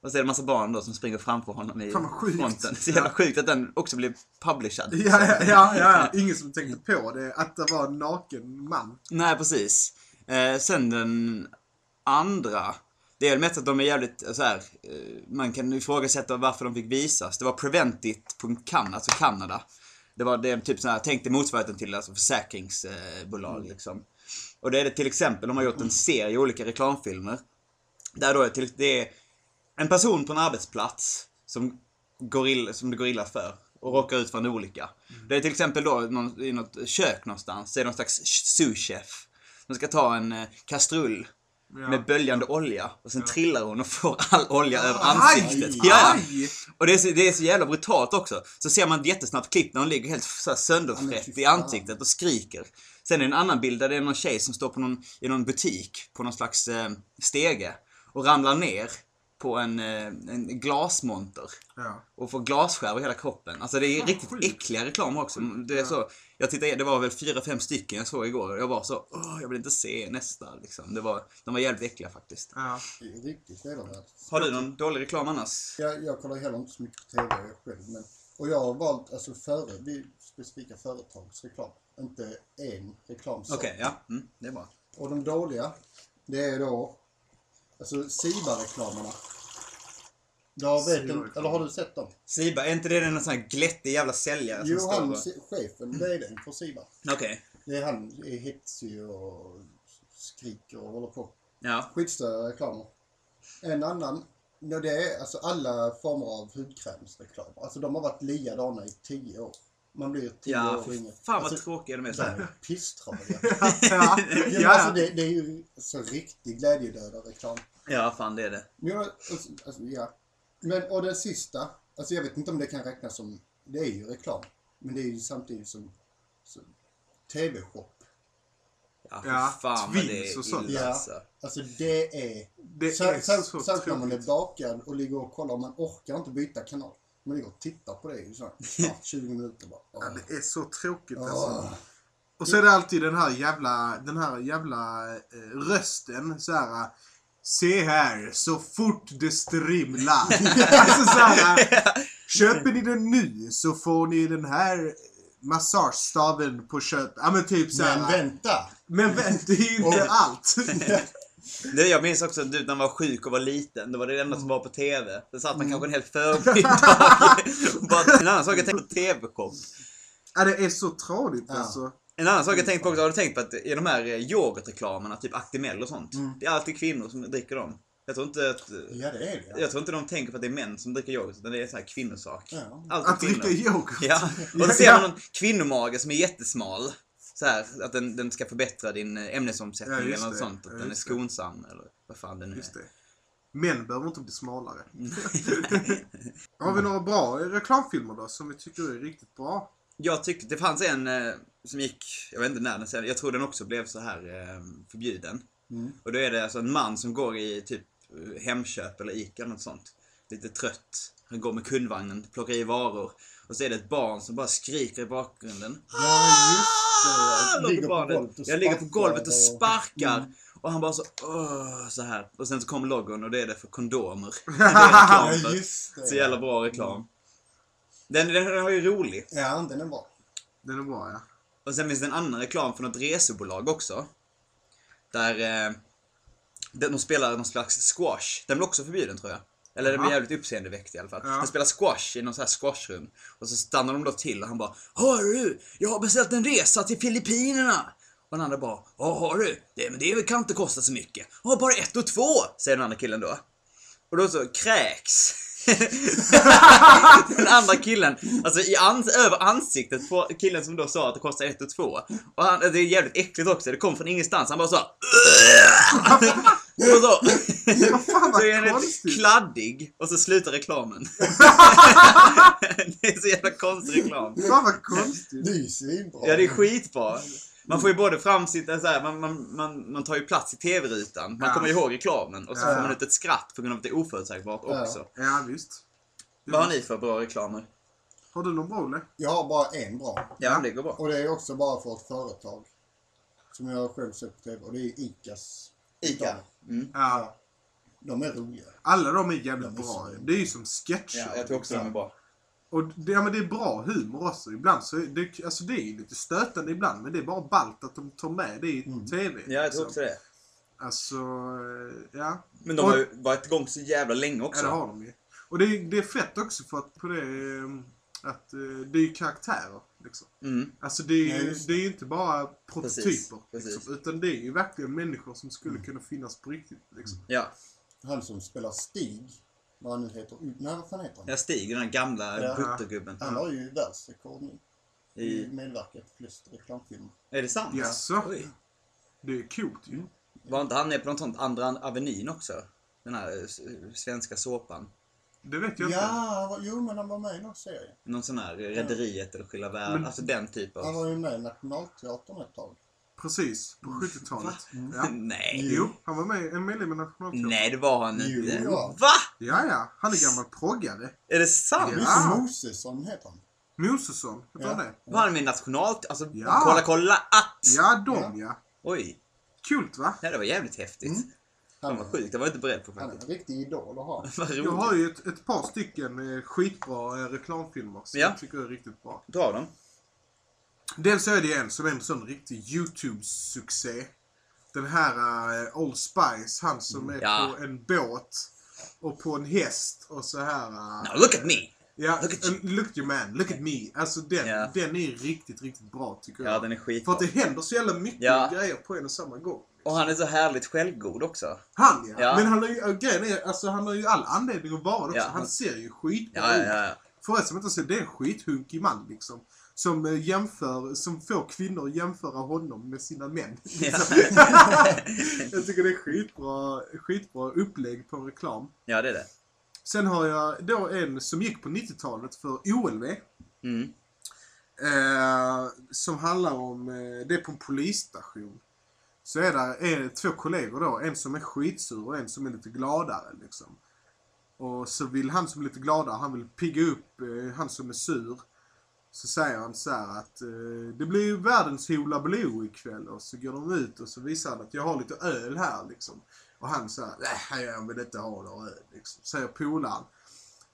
Och så är det en massa barn då som springer framför honom i Fan, vad sjukt. fronten. Så jävla sjukt att den också blev publishad. Ja, ja, ja, ja. Ingen som tänkte på det, att det var en naken man. Nej, precis. Eh, sen den andra. Det är väl mest att de är jävligt eh, så här. Eh, man kan ifrågasätta varför de fick visas. Det var Preventit.can, alltså Kanada. Det var det typ så här, tänk dig motsvarigheten till alltså försäkringsbolag liksom. Och det är det till exempel, de har gjort en serie olika reklamfilmer. Där då är till, det är en person på en arbetsplats som, går illa, som det går illa för och råkar ut för en olycka. Det är till exempel då någon, i något kök någonstans, så är det någon slags sous-chef. Som ska ta en eh, kastrull Ja. med böljande olja och sen trillar hon och får all olja över Aj! ansiktet. Aj! Ja, Aj! och det är, så, det är så jävla brutalt också. Så ser man ett jättesnabbt klipp när hon ligger helt så Ja, sönderfrätt i ansiktet och skriker. Sen är det en annan bild där det är någon tjej som står på någon, i någon butik på någon slags eh, stege och ramlar ner på en, eh, en glasmonter Ja. och får glasskär över hela kroppen. Alltså det är Fan, riktigt sjukt. äckliga reklam också. Det är Ja. så, jag tittade, det var väl fyra, fem stycken jag såg igår och jag var så, åh, jag vill inte se nästa liksom. Det var, de var jävligt äckliga faktiskt. Ja. Det är riktigt vedervärdigt. Har du någon dålig reklam annars? Jag, jag kollar heller inte så mycket på TV själv. Men, och jag har valt alltså före vid specifika företags reklam. Inte en reklamsak. Okej, ja. Mm, det är bra. Och de dåliga, det är då alltså Siba-reklamerna. Jag vet inte, eller har du sett dem? Siba, är inte det den sån här glättig jävla säljare som Jo, står han, och... si- chefen, VDn för Siba. Okej. Det är han, är hetsig och skriker och håller på. Ja. Skitstöriga reklamer. En annan, ja, det är alltså alla former av hudkrämsreklam. Alltså de har varit likadana i tio år. Man blir tio Ja, år yngre. fan vad alltså, tråkiga de är. Så här. pisstradiga. Ja. Ja, alltså det, det är ju så riktig glädjedödarreklam. Ja, fan det är det. Men, alltså, alltså, ja. Men och den sista, alltså jag vet inte om det kan räknas som, det är ju reklam. Men det är ju samtidigt som, som TV-shop. Ja, Ja, fan vad det är och sånt. illa Ja. alltså. Alltså det är... Det Sär- är så Särskilt när man är bakad och ligger och kollar och man orkar inte byta kanal. Men det går att titta på det i så här, snart 20 minuter bara. Ja, det är så tråkigt alltså. Och så är det alltid den här jävla, den här jävla eh, rösten så här. Se här, så fort det strimlar. alltså så här, köper ni den nu så får ni den här massagestaven på köp. Ja men typ så här. Men vänta! Men vänta, det är ju inte allt. Det, jag minns också att du, när man var sjuk och var liten, då var det det enda som var på TV. Då satt man Mm. kanske en hel förmiddag och bara, En annan sak jag tänkte på TV-shop. ja, det är så tradigt Ja. alltså. En annan sak jag tänkt på också, har du tänkt på att i de här eh, yoghurtreklamerna, typ Actimel och sånt. Mm. Det är alltid kvinnor som dricker dem. Jag tror inte att... Ja, det är det. Ja. Jag tror inte de tänker på att det är män som dricker yoghurt, utan det är en sån här kvinnosak. Ja. Alltid Att dricka yoghurt. Ja, och så ser man någon kvinnomage som är jättesmal. Så här, att den, den ska förbättra din eh, ämnesomsättning Ja, eller något det. sånt. Att Ja, den är just det. skonsam eller vad fan det nu Just är. det. Män behöver inte bli smalare. Har vi några bra reklamfilmer då som vi tycker är riktigt bra? Jag tyckte det fanns en eh, som gick, jag vet inte när den sen, jag tror den också blev så här eh, förbjuden. Mm. Och då är det alltså en man som går i typ Hemköp eller Ica eller något sånt. Lite trött. Han går med kundvagnen, plockar i varor. Och så är det ett barn som bara skriker i bakgrunden. Ja, just det. Ligger Ligger golvet golvet och jag ligger på golvet och sparkar. Mm. Och han bara så, Åh, så här. Och sen så kommer logon och det är det för kondomer. Det är reklam för. just det. Så jävla bra reklam. Den, den, den var ju rolig. Ja, den är bra. Den är bra ja. Och sen finns det en annan reklam för något resebolag också. Där eh, de de spelar någon slags squash. Den blir också förbjuden tror jag. Eller den blir jävligt uppseendeväckande i alla fall. Ja. De spelar squash i någon sån här squashrum. Och så stannar de då till och han bara Hör du, jag har beställt en resa till Filippinerna. Och den andra bara Ja har du? Det, men det kan inte kosta så mycket. Ja bara ett och två, säger den andra killen då. Och då så kräks den andra killen, alltså i ans över ansiktet på killen som då sa att det kostar ett och två. Och han, det är jävligt äckligt också, det kom från ingenstans. Han bara så och så, Vad fan så är konstigt. kladdig och så slutar reklamen. det är så jävla konstig reklam. Fan vad konstigt. Det är ju svinbra. Ja, det är skitbra. Man får ju både fram sitt, så här, man, man, man, man tar ju plats i TV-rutan. Man Ja. kommer ihåg reklamen och så Ja. får man ut ett skratt på grund av att det är oförutsägbart Ja. också. Ja visst. Vad har ni för bra reklamer? Har du någon bra Olle? Jag har bara en bra. Ja, det går bra. Och det är också bara för ett företag. Som jag själv sett på TV. Och det är Icas. Ica. Mm. Ja. De är roliga. Alla de är jävligt De är bra. så- Det är ju som sketcher. Ja, jag tror också de är bra. Och det, ja, men det är bra humor också. Ibland så är det, alltså det är ju lite stötande ibland. Men det är bara ballt att de tar med det i Mm. TV. Ja, jag tror liksom. också det. Alltså, eh, ja. Men de Och- har ju varit igång så jävla länge också. Ja, det har de ju. Och det är, det är fett också för att på det, eh, att eh, det är ju karaktärer. Liksom. Mm. Alltså det är Ja, ju just det är ju inte bara prototyper. Precis, precis. Liksom, utan det är ju verkligen människor som skulle kunna finnas på riktigt. Liksom. Ja. Han som spelar Stig. Vad han nu heter. Nej, vad fan heter han? Jag Stig, den här gamla Ja. buttergubben. Han har ju världsrekord nu. I I... medverkat i flest reklamfilmer. Är det sant? Jaså? Oj. Det är coolt ju. Var inte han med på något sånt Andra Avenyn också? Den här svenska såpan. Det vet jag Ja, inte. han var, jo men han var med i någon serie. Någon sån här Rederiet eller Skilda Världen. Men- Alltså den typ Han var ju med i Nationalteatern ett tag. Precis, på 70-talet. Ja. Nej. Jo, han var med en medlem i Nationalteatern. Nej, det var han Jo, inte. ja. Va? Ja, ja. Han är gammal proggare. Är det sant? Ja. Bosse Mosesson heter han. Mosesson, heter han det? Var han med i nationalt... Alltså, Ja. kolla, kolla att! Ja, de ja. Oj. Coolt va? Nej, det var jävligt häftigt. Mm. Han, vad sjukt, det var jag inte beredd på han är faktiskt. en riktig idol att ha. Vad Jag har ju ett, ett par stycken eh, skitbra eh, reklamfilmer som Ja. jag tycker är riktigt bra. Dra dem. Dels är det en som är en sån riktig YouTube-succé. Den här eh, Old Spice, han som är Ja. på en båt och på en häst och så här. eh, Now look at me! Ja, Look at you. and look at you man, look at me. Alltså den, Ja. den är riktigt, riktigt bra tycker jag. Ja, den är För skitbra. att det händer så jävla mycket Ja. grejer på en och samma gång. Och han är så härligt självgod också. Han ja. Ja. Men han har ju, grejen är, alltså han har ju all anledning att vara det också. Ja, han, han- ser ju skitbra Ja, ut. ja, ja. För er som inte ser, det är en skithunkig man liksom. Som eh, jämför, som får kvinnor att jämföra honom med sina män. Ja. jag tycker det är skitbra, skitbra upplägg på en reklam. ja, det är det. Sen har jag då en som gick på 90-talet för OLV. Mm. Eh, som handlar om, eh, det är på en polisstation. Så är det är två kollegor då, en som är skitsur och en som är lite gladare liksom. Och så vill han som är lite gladare, han vill pigga upp eh, han som är sur. Så säger han så här att eh, det blir ju världens Hoola Blue ikväll. Och så går de ut och så visar han att jag har lite öl här liksom. Och han säger, nej äh, jag vill inte ha någon öl liksom. Säger polaren.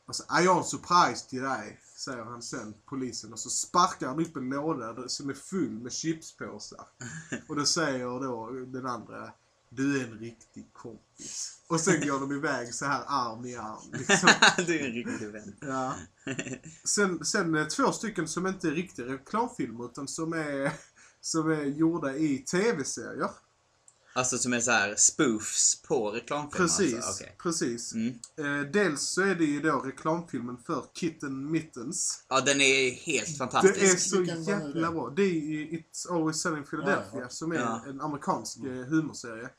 Och så, jag har en surprise till dig, säger han sen, polisen. Och så sparkar han upp en låda som är full med chipspåsar. Och då säger då den andra, du är en riktig kompis. Och sen går de iväg så här arm i arm. Liksom. du är en riktig vän. Ja. Sen, sen eh, två stycken som inte är riktiga reklamfilmer utan som är, som är gjorda i tv-serier. Alltså som är så här spoofs på reklamfilmer. Precis, Alltså. okej. precis. Mm. Eh, dels så är det ju då reklamfilmen för Kitten Mittens. Ja, den är helt Det är fantastisk. så Vilken jävla det? bra. Det är ju It's Always Sunny in Philadelphia Ja, ja. som är Ja. en amerikansk eh, humorserie.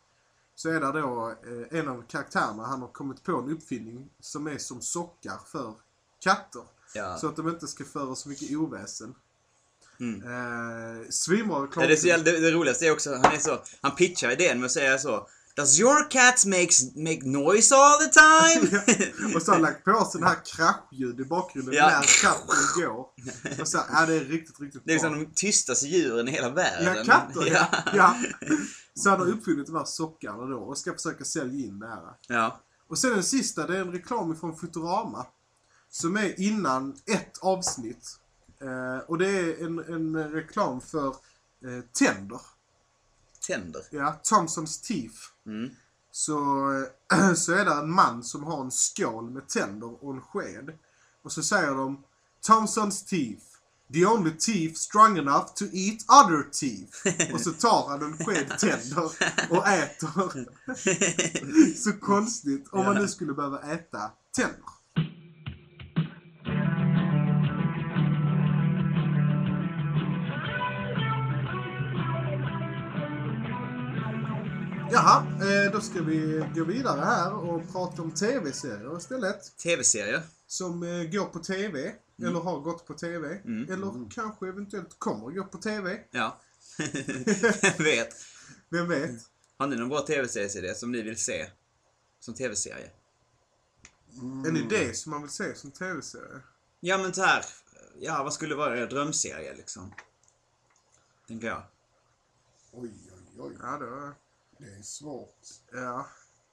Så är det då eh, en av karaktärerna, han har kommit på en uppfinning som är som sockar för katter. Ja. Så att de inte ska föra så mycket oväsen. Mm. Eh, svinbra Ja, reklam. det, är det, det roligaste är också, han är så, han pitchar idén med att säga så Does your cats makes, make noise all the time? och så har han lagt på sån här kraschljud i bakgrunden Ja. när katten går. Och så, ja, det är riktigt, riktigt Det är bra. liksom de tystaste djuren i hela världen. Ja, katter. Ja. Ja. ja. Så han har uppfunnit de här sockarna då och ska försöka sälja in det här. ja. Och sen den sista, det är en reklam från Futurama. Som är innan ett avsnitt. Eh, och det är en, en reklam för eh, tänder. Tänder. Ja, Thompsons Teeth. Mm. Så, eh, så är det en man som har en skål med tänder och en sked. Och så säger de Thompsons Teeth. The only teeth strong enough to eat other teeth. Och så tar han en sked tänder och äter. Så konstigt om man nu skulle behöva äta tänder. Jaha, eh, då ska vi gå vidare här och prata om tv-serier istället. TV-serier. Som eh, går på tv, eller har gått på tv. Mm. Eller kanske eventuellt kommer att gå på tv. Ja. Vem vet? Vem vet? Har ni någon bra TV-serieidé som ni vill se? Som TV-serie? En idé som man vill se som tv-serie. Ja men så här. Ja, vad skulle vara er drömserie liksom? Tänker jag. Oj, oj, oj. Ja, då, Det är svårt. ja.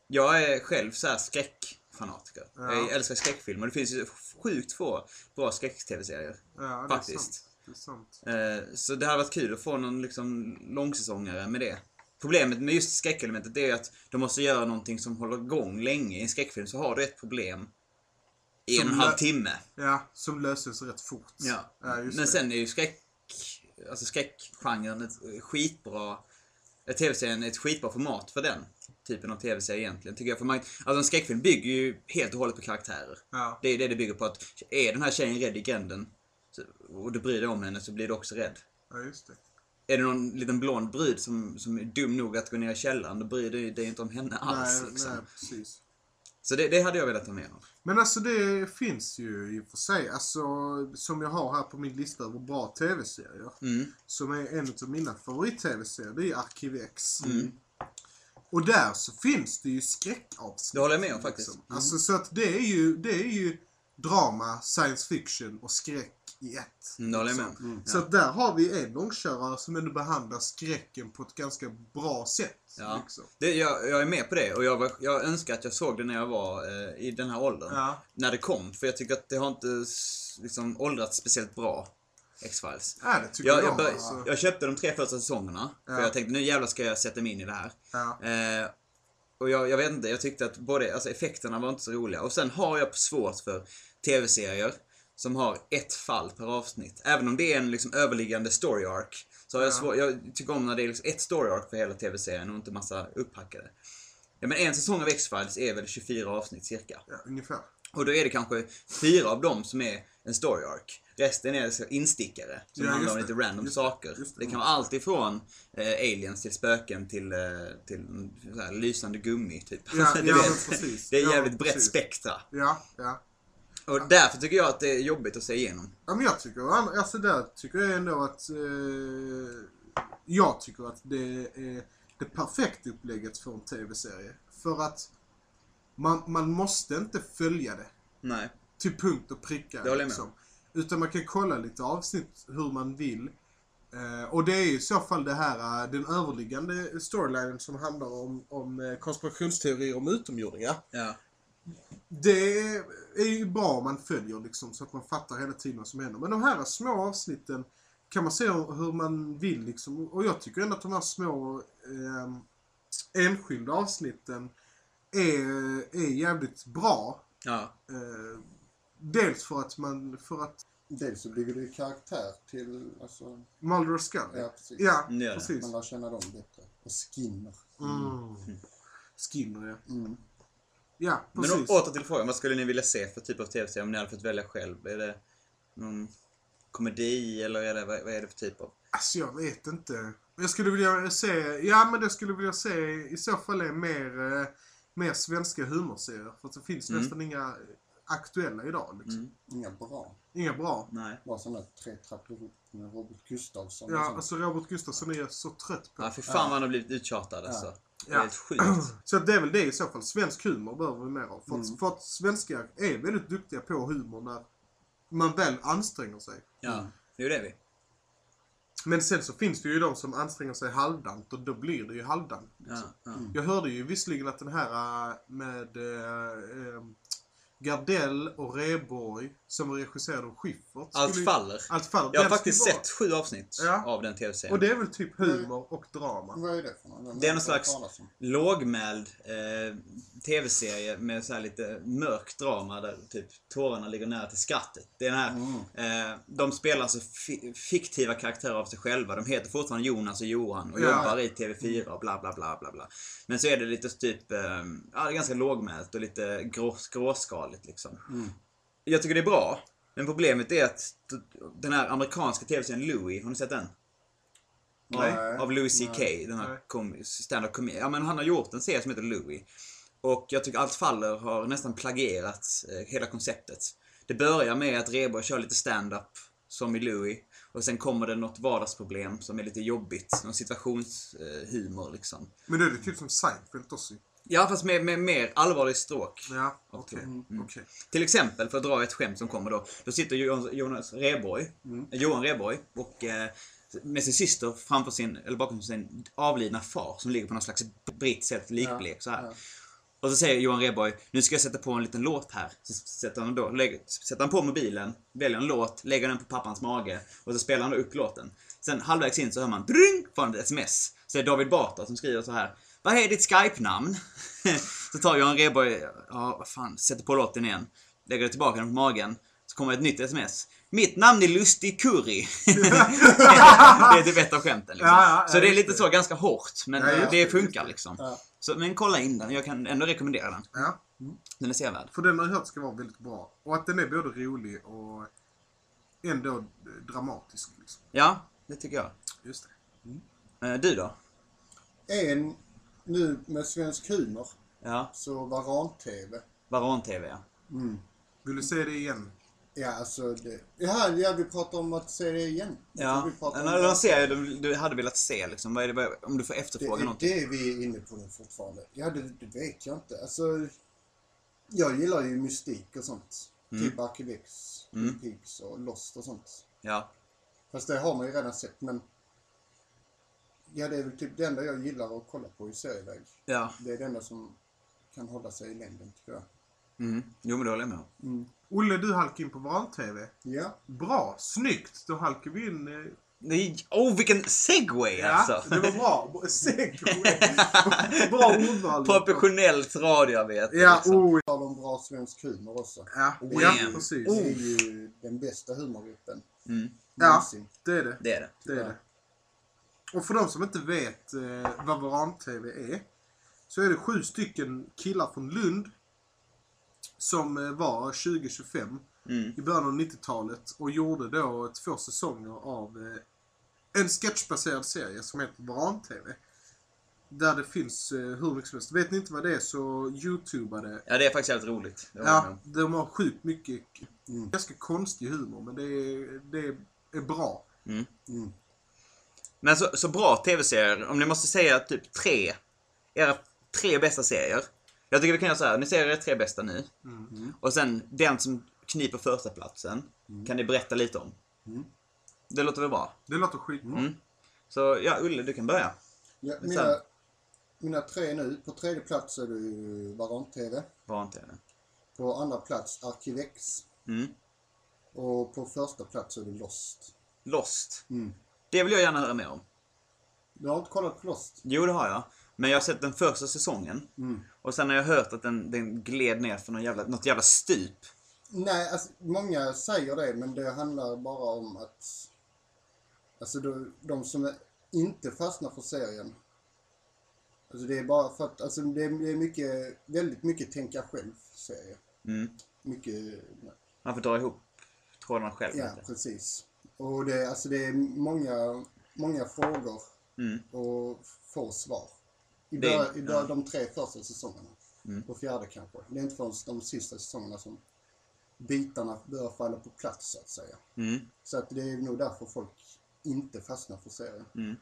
Jag är själv så här skräckfanatiker. Ja. Jag älskar skräckfilmer. Det finns ju sjukt få bra skräck-TV-serier. ja det är Faktiskt. sant. Det är sant. Eh, Så det hade varit kul att få någon liksom långsäsongare med det. Problemet med just skräckelementet är att de måste göra någonting som håller igång länge. I en skräckfilm så har du ett problem i en och en halv timme. Ja, som löses rätt fort. Ja. ja Men det. sen är ju skräck, alltså skräckgenren ett skitbra, tv-serien är ett skitbra format för den typen av tv-serie egentligen, tycker jag. För man, alltså en skräckfilm bygger ju helt och hållet på karaktärer. Ja. Det är det det bygger på. att Är den här tjejen rädd i gränden och du bryr dig om henne så blir du också rädd. ja, just det. Är det någon liten blond brud som, som är dum nog att gå ner i källaren, då bryr du dig inte om henne alls. nej, liksom. nej, precis. Så det, det hade jag velat ha med. Men alltså det finns ju i och för sig, alltså som jag har här på min lista över bra tv-serier. Mm. Som är en av mina favorit-tv-serier, det är Arkiv X. Mm. Och där så finns det ju skräckavsnitt. Det håller jag med om faktiskt. liksom. Alltså så att det är ju, det är ju drama, science fiction och skräck i ett. Mm, liksom. om. Så att där har vi en långkörare som ändå behandlar skräcken på ett ganska bra sätt. Ja. Liksom. Det, jag, jag är med på det och jag, var, jag önskar att jag såg det när jag var eh, i den här åldern. Ja. När det kom, för jag tycker att det har inte liksom, åldrats speciellt bra, X-Files. Ja, det tycker Jag, jag. jag, bör, alltså. jag köpte de tre första säsongerna, för Ja. jag tänkte nu jävlar ska jag sätta mig in i det här. Ja. Eh, och jag, jag vet inte, jag tyckte att både, alltså effekterna var inte så roliga. Och sen har jag svårt för TV-serier som har ett fall per avsnitt. Även om det är en liksom överliggande story arc. Så har jag Ja. svårt, jag tycker om när det är liksom ett story arc för hela TV-serien och inte massa upphackade. Ja men en säsong av X-Files är väl 24 avsnitt cirka. ja, ungefär. Och då är det kanske fyra av dem som är en story arc. Resten är instickare som Ja, handlar om det. lite random Just det. saker. Just det. Det kan vara allt ifrån eh, aliens till spöken till, eh, till så här, lysande gummi typ. Ja, ja precis. det är ja, jävligt brett precis. spektra. Ja, ja. Och därför tycker jag att det är jobbigt att se igenom. Ja, men jag tycker, alltså där tycker jag ändå att, eh, jag tycker att det är det perfekta upplägget för en tv-serie. För att Man, man måste inte följa det Nej. till punkt och pricka. Det jag med liksom. Utan man kan kolla lite avsnitt hur man vill. Eh, och det är i så fall det här, eh, den överliggande storylinen som handlar om, om eh, konspirationsteorier om utomjordingar. Ja. Det är ju bra om man följer liksom så att man fattar hela tiden vad som händer. Men de här små avsnitten kan man se hur man vill liksom. Och jag tycker ändå att de här små eh, enskilda avsnitten är, är jävligt bra. Ja. Eh, dels för att man, för att Dels så bygger det karaktär till, alltså, Mulder och Scully. ja precis. Ja, det. precis. Man lär känna dem bättre. Och Skinner. Mm. Skinner ja. Mm. Ja, Men precis. å- åter till frågan, vad skulle ni vilja se för typ av tv-serie om ni hade fått välja själv? Är det någon komedi eller är det, vad, är det för typ av? Alltså jag vet inte. Jag skulle vilja se, ja men jag skulle vilja se i så fall är mer, eh, mer svenska humorserier. För att det finns Mm. nästan inga aktuella idag liksom. Mm. Inga bra. Inga bra. Nej. Bara sådana tre trappor upp med Robert Gustafsson. Ja, sånt. alltså Robert Gustafsson är jag så trött på. Ja, för fan vad han har blivit uttjatad alltså. Det är Ja. helt sjukt. Så det är väl det i så fall. Svensk humor behöver vi mer av. För, Mm. att, för att svenskar är väldigt duktiga på humor när man väl anstränger sig. Ja, det är ju det vi. Men sen så finns det ju de som anstränger sig halvdant och då blir det ju halvdant. Ja, ja. Jag hörde ju visserligen att den här äh, med äh, Gardell och Rheborg som var regisserad av Schyffert. Allt faller. Allt faller. Jag har Den faktiskt sett sju avsnitt Ja. av den tv-serien. Och det är väl typ humor och drama. Vad är det för någon? Det är någon slags lågmäld eh, tv-serie med så här lite mörkt drama där typ tårarna ligger nära till skrattet. Det är den här, eh, de spelar alltså fi- fiktiva karaktärer av sig själva. De heter fortfarande Jonas och Johan och Ja. jobbar i TV4 och bla bla bla bla bla. Men så är det lite typ, eh, ja det är ganska lågmält och lite grå, gråskaligt liksom. Jag tycker det är bra. Men problemet är att den här amerikanska tv-serien Louie, har ni sett den? Nej. Av Louis CK, den här stand-up comedian. Ja men han har gjort en serie som heter Louis. Och jag tycker Allt faller har nästan plagierat eh, hela konceptet. Det börjar med att Rheborg kör lite stand-up, som i Louis. Och sen kommer det något vardagsproblem som är lite jobbigt. Någon situationshumor liksom. Men det är det typ som Seinfeld också. Ja fast med, med mer allvarlig stråk. Ja, okej. Mm. Okej. Till exempel, för att dra ett skämt som kommer då. Då sitter Jonas- Jonas Rheborg, eh, Johan Rheborg och eh, med sin syster framför sin, eller bakom sin avlidna far som ligger på någon slags britt sätt likblek så här. ja. Och så säger Johan Rheborg, nu ska jag sätta på en liten låt här. Så sätter han, då, lägger, sätter han på mobilen, väljer en låt, lägger den på pappans mage och så spelar han upp låten. Sen halvvägs in så hör man dring från ett sms. Så det är David Batra som skriver så här. Vad är ditt Skype-namn? så tar Johan Rheborg, ja vad fan, sätter på låten igen. Lägger det tillbaka den på magen. Så kommer ett nytt sms. Mitt namn är Lustig Curry. det är typ ett av skämten liksom. Ja, ja, så det är lite så, ganska hårt. Men Ja, det funkar det. liksom. Ja. Så, men kolla in den, jag kan ändå rekommendera den. Ja, Den är sevärd. för den har jag hört ska vara väldigt bra. Och att den är både rolig och ändå dramatisk. Liksom. Ja, det tycker jag. Just det. Eh, Du då? En, nu med svensk humor, Ja, så Varan-TV. Varan-TV ja. Mm. Vill du se det igen? Ja, alltså det... Ja, ja, vi pratar om att se det igen. Ja, de det. serier du, du hade velat se liksom. Vad är det, om du får Det, efterfråga är- någonting? det är vi inne på nu fortfarande. Ja, det, det vet jag inte. Alltså, jag gillar ju mystik och sånt. Typ Arkivex, Mm. Pigs och Lost och sånt. Ja. Fast det har man ju redan sett, men... Ja, det är väl typ det enda jag gillar att kolla på i serieväg. Ja. Det är det enda som kan hålla sig i längden, tycker jag. Mm. Jo men det håller jag med om. Olle, du halkade in på Varan-TV. Ja, Bra, snyggt! Då halkar vi in... eh, Nej, oh vilken segway Ja, alltså! det var bra. Segway. bra ordval. Professionellt radioarbete Ja, liksom. oh, har de bra svensk humor också. ja, ja, precis. Det är ju den bästa humorgruppen Mm. Ja, någonsin. det är det. Det är det. Det är det. Och för de som inte vet eh, vad Varan-TV är. Så är det sju stycken killar från Lund. Som eh, var 2025 Mm. i början av 90-talet och gjorde då två säsonger av eh, en sketchbaserad serie som heter Varan-TV. Där det finns eh, hur mycket som helst. Vet ni inte vad det är så youtuba det. Ja, det är faktiskt jävligt roligt. Med Ja, de har sjukt mycket Mm. ganska konstig humor men det är, det är bra. Mm. Men så, så bra tv-serier, om ni måste säga typ tre, era tre bästa serier. Jag tycker vi kan göra så här. Ni ser era tre bästa nu. Mm. Och sen den som kniper första platsen kan ni berätta lite om. Mm. Det låter väl bra? Det låter skitbra. Mm. Så ja, Ulle, du kan börja. Ja, mina, mina tre nu. På tredje plats är det ju Varan-TV. Var inte det? På andra plats Arkivex. Mm. Och på första plats är det Lost. Lost. Mm. Det vill jag gärna höra mer om. Du har inte kollat på Lost? Jo, det har jag. Men jag har sett den första säsongen. Mm. Och sen har jag hört att den, den gled ner för någon jävla, något jävla stup. Nej, alltså, många säger det, men det handlar bara om att... Alltså de, de som inte fastnar för serien. Alltså det är bara för att, alltså det är, det är mycket, väldigt mycket tänka själv-serie. Mm. Mycket, Man får dra ihop trådarna själv. ja lite. precis. Och det, alltså det är många, många frågor Mm. och få svar. I, Det bör, i bör, ja. de tre första säsongerna. Mm. På fjärde kanske. Det är inte förrän de sista säsongerna som bitarna börjar falla på plats så att säga. Mm. Så att det är nog därför folk inte fastnar för serien. Mm.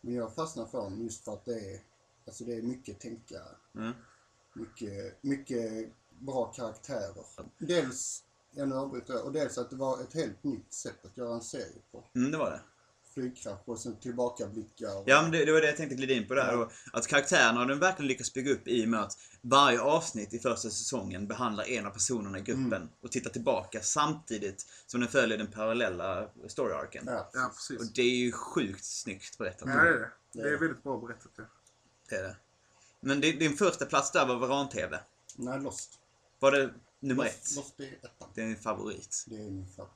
Men jag fastnar för den just för att det är, alltså det är mycket tänka, Mm. mycket, mycket bra karaktärer. Dels, jag nu avbryter jag, och dels att det var ett helt nytt sätt att göra en serie på. Mm, det var det. Flygkrasch och sen tillbakablickar. och- Ja, men det, det var det jag tänkte glida in på där. Ja. Och Att karaktärerna har de verkligen lyckats bygga upp i och med att varje avsnitt i första säsongen behandlar en av personerna i gruppen Mm. och tittar tillbaka samtidigt som den följer den parallella story-arken. Ja, Ja, precis. Och det är ju sjukt snyggt berättat. Ja, det är det. Det Ja. är väldigt bra berättat. Ja. Det är det. Men din, första plats där var Varan-TV. Nej, Lost. Var det nummer ett? Lost, Lost är ettan. Det är din favorit. Det är min favorit.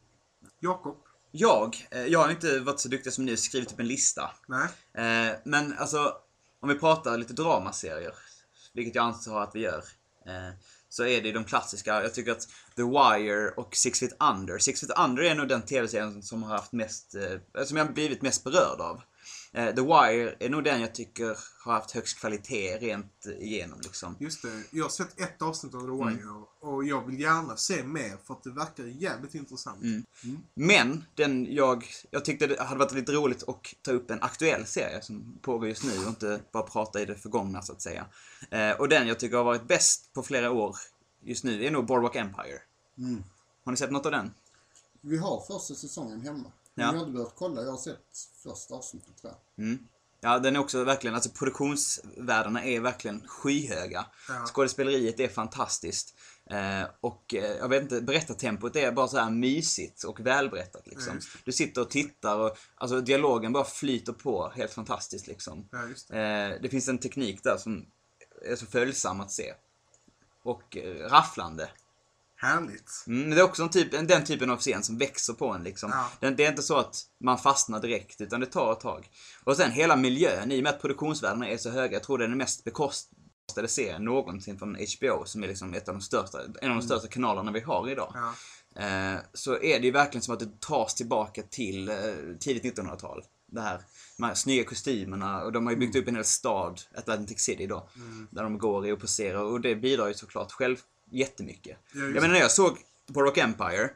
Jakob? Jag, eh, jag har inte varit så duktig som ni och skrivit upp en lista. Nej? Eh, men alltså, om vi pratar lite dramaserier, vilket jag antar att vi gör, eh, så är det de klassiska. Jag tycker att The Wire och Six Feet Under. Six Feet Under är nog den tv-serien som har haft mest, som jag har blivit mest berörd av. Eh, The Wire är nog den jag tycker har haft högst kvalitet rent igenom liksom. Just det. Jag har sett ett avsnitt av The Mm. Wire och jag vill gärna se mer för att det verkar jävligt intressant. Mm. Men den jag, jag tyckte det hade varit lite roligt att ta upp en aktuell serie som pågår just nu och inte bara prata i det förgångna så att säga. Eh, och den jag tycker har varit bäst på flera år just nu är nog Boardwalk Empire. Mm. Har ni sett något av den? Vi har första säsongen hemma. Men Ja. jag har inte behövt kolla. Jag har sett första avsnittet tror jag. Mm. Ja, den är också verkligen, alltså produktionsvärdena är verkligen skyhöga. Ja. Skådespeleriet är fantastiskt. Eh, och eh, jag vet inte, berättartempot är bara så här mysigt och välberättat Ja, liksom. just Du sitter och tittar och alltså dialogen bara flyter på helt fantastiskt liksom. Ja, det. Eh, det finns en teknik där som är så följsam att se. Och eh, rafflande. Härligt. Mm, men det är också en typ, en- den typen av scen som växer på en liksom. Ja. Det, det är inte så att man fastnar direkt, utan det tar ett tag. Och sen hela miljön, i och med att produktionsvärdena är så höga, jag tror det är den mest bekostade serien någonsin från HBO, som är liksom ett av de största, en av de största kanalerna vi har idag. Ja. Eh, så är det ju verkligen som att det tas tillbaka till eh, tidigt 1900-tal. Det här, de här snygga kostymerna och de har ju byggt upp en hel stad, Atlantic City då, där de går i och poserar och det bidrar ju såklart själv jättemycket. Ja, jag menar när jag såg Boardwalk Empire,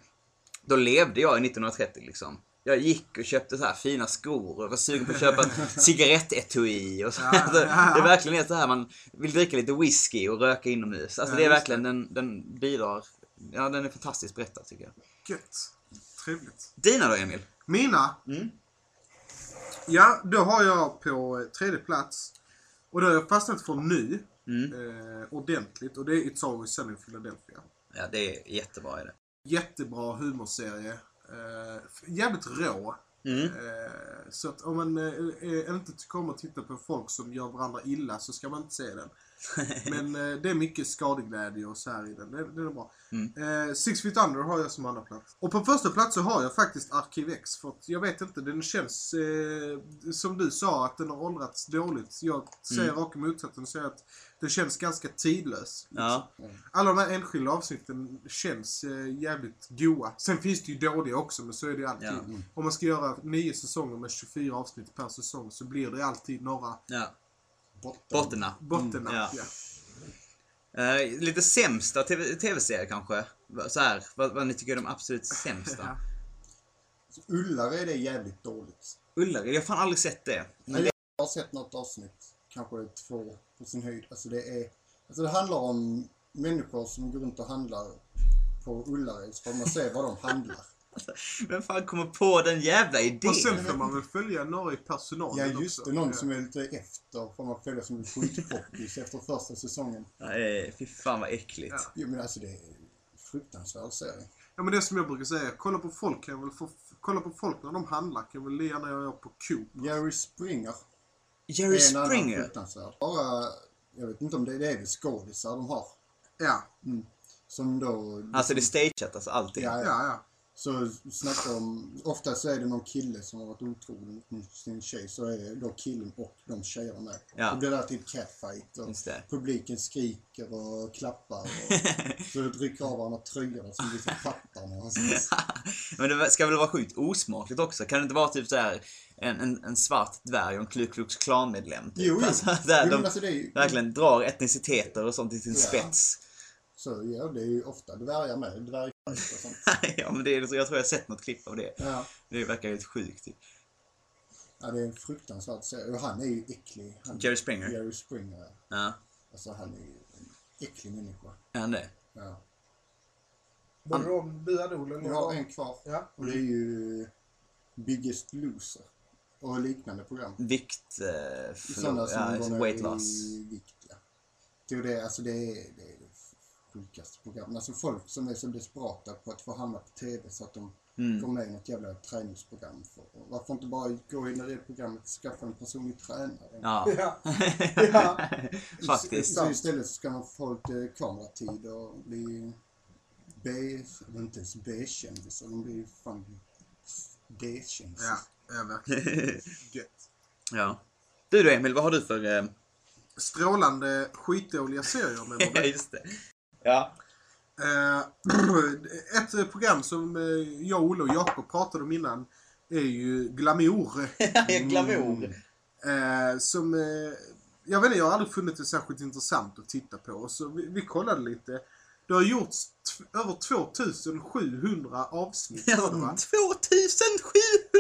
då levde jag i 1930 liksom. Jag gick och köpte så här fina skor och var sugen på att köpa en cigarettetui och så. Ja, Alltså, ja. Det är verkligen så här man vill dricka lite whisky och röka inomhus. Alltså Ja, det är verkligen, den, den bidrar, ja den är fantastiskt berättad tycker jag. Gött. Trevligt. Dina då Emil? Mina? Mm. Ja, då har jag på tredje plats. Och då har jag fastnat för nu. Mm. Eh, ordentligt. Och det är It's Always Sunny Philadelphia. Ja, det är jättebra är det. Jättebra humorserie. Eh, jävligt rå. Mm. Eh, så att om man eh, inte om att titta på folk som gör varandra illa så ska man inte se den. Men eh, det är mycket skadeglädje och så här i den. Det, det är bra. Mm. Eh, Six Feet Under har jag som andra plats. Och på första plats så har jag faktiskt Arkivex. För att jag vet inte, den känns eh, som du sa att den har åldrats dåligt. Jag säger Mm. raka motsatsen. Säger att den känns ganska tidlös. Ja. Alla de här enskilda avsnitten känns eh, jävligt goa. Sen finns det ju dåliga också, men så är det ju alltid. Ja. Om man ska göra nio säsonger med 24 avsnitt per säsong så blir det alltid några ja. Botten. Bottennapp. bottennapp. Mm, ja. ja. Eh, lite sämsta TV- tv-serier kanske? Så här, vad, vad ni tycker är de absolut sämsta? Ullare är det jävligt dåligt. Ullared, jag har fan aldrig sett det. Men Jag har sett något avsnitt. Kanske två på sin höjd. Alltså det är... Alltså det handlar om människor som går runt och handlar på Ullared så får man se vad de handlar. Vem fan kommer på den jävla idén? Och sen får man väl följa några i personalen Ja just också. det, någon Ja. som är lite efter får man följa som är skitpoppis efter första säsongen. Nej, fy fan vad äckligt. Ja. Jo men alltså det är fruktansvärd serie. Ja men det som jag brukar säga, kolla på folk kan jag väl få, kolla på folk när de handlar kan jag väl lira när jag är på Coop. Jerry Springer Jerry Springer. Bara, jag vet inte om det, det är väl skådisar de har. Ja, Som då... Alltså det är stageat, alltså allting. Ja, ja, ja. ja. Så snackar om, ofta så är det någon kille som har varit otrogen mot sin tjej, så är då killen och de tjejerna med. Ja. Och det där till catfight och det. publiken skriker och klappar och så rycker av varandra tröjorna som liksom fattar någonstans. Men det ska väl vara sjukt osmakligt också? Kan det inte vara typ så här en, en, en svart dvärg och en Ku Klux Klan-medlem? Typ? Jo, jo. Alltså, där Jo, de alltså det är ju- verkligen drar etniciteter och sånt till sin Ja. spets. Så ja, det är ju ofta dvärgar med, dvärgfight och sånt. ja, men det är, så jag tror jag har sett något klipp av det. Ja. Det verkar helt sjukt. typ. ja, det är en fruktansvärd serie. Och han är ju äcklig. Han, Jerry Springer? Jerry Springer, ja. Alltså han är ju en äcklig människa. är han det? Ja. Var det om du hade Olle? Vi har en kvar. Ja. Och det är ju Biggest Loser. Och liknande program. Vikt... Eh, Sådana som ja, går ner weight loss. i vikt, ja. Det, alltså det, är, det är det sjukaste programmet. Alltså folk som är så desperata på att få hamna på TV så att de Mm. går med i något jävla träningsprogram. För, varför inte bara gå in i det programmet och skaffa en personlig tränare? Ja, Ja. ja. faktiskt. Så istället så ska man få lite kameratid och bli B, inte ens B-kändisar, de blir fan D-kändisar. Ja, ja verkligen. Gött. Ja. Du då Emil, vad har du för... Eh... Strålande skitdåliga serier menar Ja, just det. Ja. Eh, ett eh, program som eh, jag, Olle och Jakob pratade om innan är ju Glamour. Glamour. Eh, som, jag vet inte, jag har aldrig funnit det särskilt intressant att titta på. Så vi, vi kollade lite. Det har gjorts över 2700 avsnitt. Ja, va? 2700!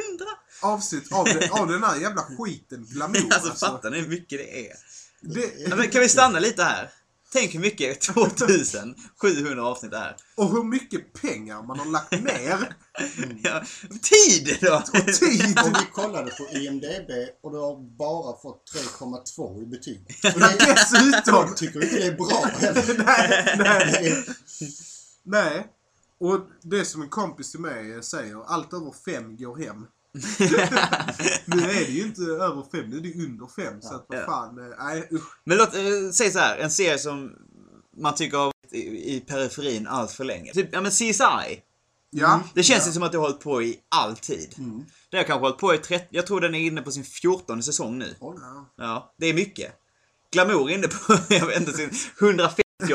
Avsnitt av, det, av den här jävla skiten Glamour. Alltså alltså. fattar ni hur mycket det är? det, Ja, men kan vi stanna lite här? Tänk hur mycket 2700 avsnitt är. och hur mycket pengar man har lagt ner. Ja, tid då! Och tid. Och vi kollade på IMDB och du har bara fått 3,2 i betyg. Och Dessutom. Jag tycker inte det är bra heller. nej, nej. Det Nej. Och det som en kompis till mig säger, allt över fem går hem. nu är det ju inte över fem, nu är det under fem. Så att vad Ja. fan, eh, nej usch. Men låt, eh, säg så här, en serie som man tycker har varit i, i periferin allt för länge. Typ, ja men CSI. Ja. Det känns ju som att det har hållit på i all tid. Det har kanske hållit på i 30, jag tror den är inne på sin 14 säsong nu. Oj. Ja. Ja, det är mycket. Glamour är inne på, jag vet inte, sin 150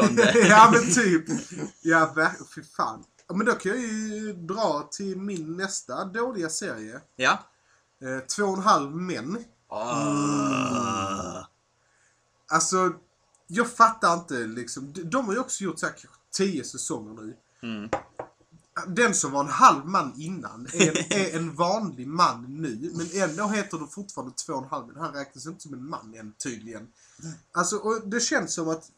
ja men typ. Ja, fy fan. Ja, men då kan jag ju dra till min nästa dåliga serie. Ja. Eh, två och en halv män. Ah. Alltså, jag fattar inte liksom. De, de har ju också gjort säkert tio säsonger nu. Mm. Den som var en halv man innan är en, är en vanlig man nu. Men ändå heter det fortfarande två och en halv. Han räknas inte som en man än tydligen. Alltså, och det känns som att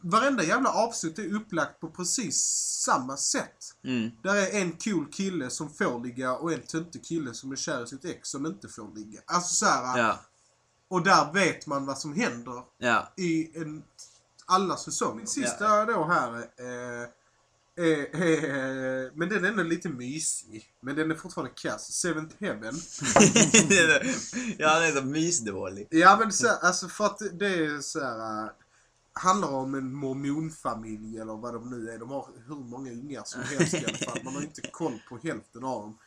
varenda jävla avsnitt är upplagt på precis samma sätt. Mm. Där är en cool kille som får ligga och en töntig kille som är kär i sitt ex som inte får ligga. Alltså så här, Ja. Och där vet man vad som händer Ja. i en, alla säsonger. Min sista då här eh, är, är, men den är ändå lite mysig. Men den är fortfarande kass. Seventh Heaven. ja, det är så mysdålig. Ja men så, alltså för att det är så här. Handlar om en mormonfamilj eller vad de nu är. De har hur många ungar som helst i alla fall. Man har inte koll på hälften av dem.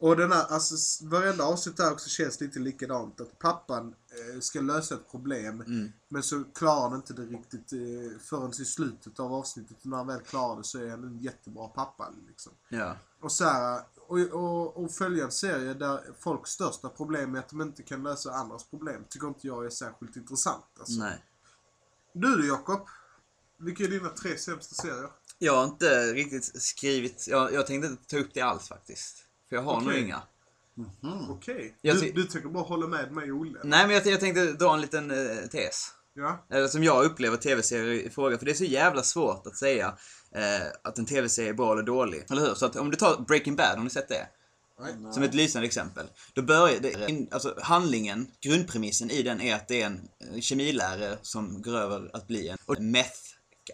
Och den här, alltså varenda avsnitt där också känns lite likadant. Att pappan eh, ska lösa ett problem. Mm. Men så klarar han inte det riktigt eh, förrän i slutet av avsnittet. Och när han väl klarar det så är han en jättebra pappa. Liksom. Ja. Och, så här, och, och, och följa en serie där folks största problem är att de inte kan lösa andras problem. Tycker inte jag är särskilt intressant. Alltså. Nej. Du då Jakob? Vilka är dina tre sämsta serier? Jag har inte riktigt skrivit, jag, jag tänkte inte ta upp det alls faktiskt. För jag har nog Okej. inga. Okej. Jag Du, du tänker bara hålla med mig Olle? Nej men jag, jag tänkte dra en liten eh, tes. Ja. Eller som jag upplever tv-serier i fråga. För det är så jävla svårt att säga eh, att en tv-serie är bra eller dålig. Eller hur? Så att om du tar Breaking Bad, har ni sett det? Nej. Som ett lysande exempel. Då börjar det, alltså handlingen, grundpremissen i den är att det är en eh, kemilärare som går över att bli en och meth,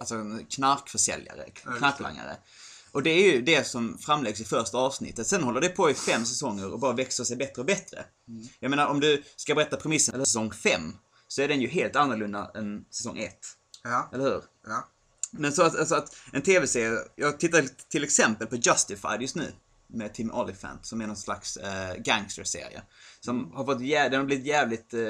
alltså en knarkförsäljare, knarklangare. Och det är ju det som framläggs i första avsnittet. Sen håller det på i fem säsonger och bara växer sig bättre och bättre. Jag menar om du ska berätta premissen eller säsong fem så är den ju helt annorlunda än säsong ett. Ja. Eller hur? Ja. Men så att, alltså att en tv-serie, jag tittar till exempel på Justified just nu. Med Tim Olyphant som är någon slags eh, gangsterserie. Som har fått jä- den har blivit jävligt eh,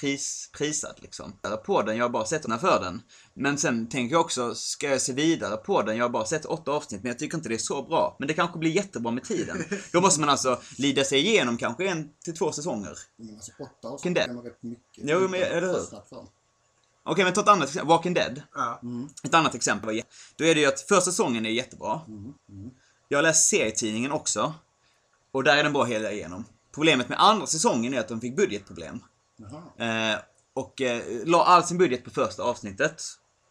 pris, prisad liksom. På den, jag har bara sett den för den. Men sen tänker jag också, ska jag se vidare på den? Jag har bara sett åtta avsnitt men jag tycker inte det är så bra. Men det kanske blir jättebra med tiden. Då måste man alltså lida sig igenom kanske en till två säsonger. Men alltså åtta Walking avsnitt Dead. är nog rätt mycket. Jo, men det hur? Okej, men ta ett annat exempel. Walking Dead. Ja. Ett annat exempel Då är det ju att första säsongen är jättebra. Jag har läst serietidningen också. Och där är den bra hela igenom. Problemet med andra säsongen är att de fick budgetproblem. Eh, och eh, la all sin budget på första avsnittet.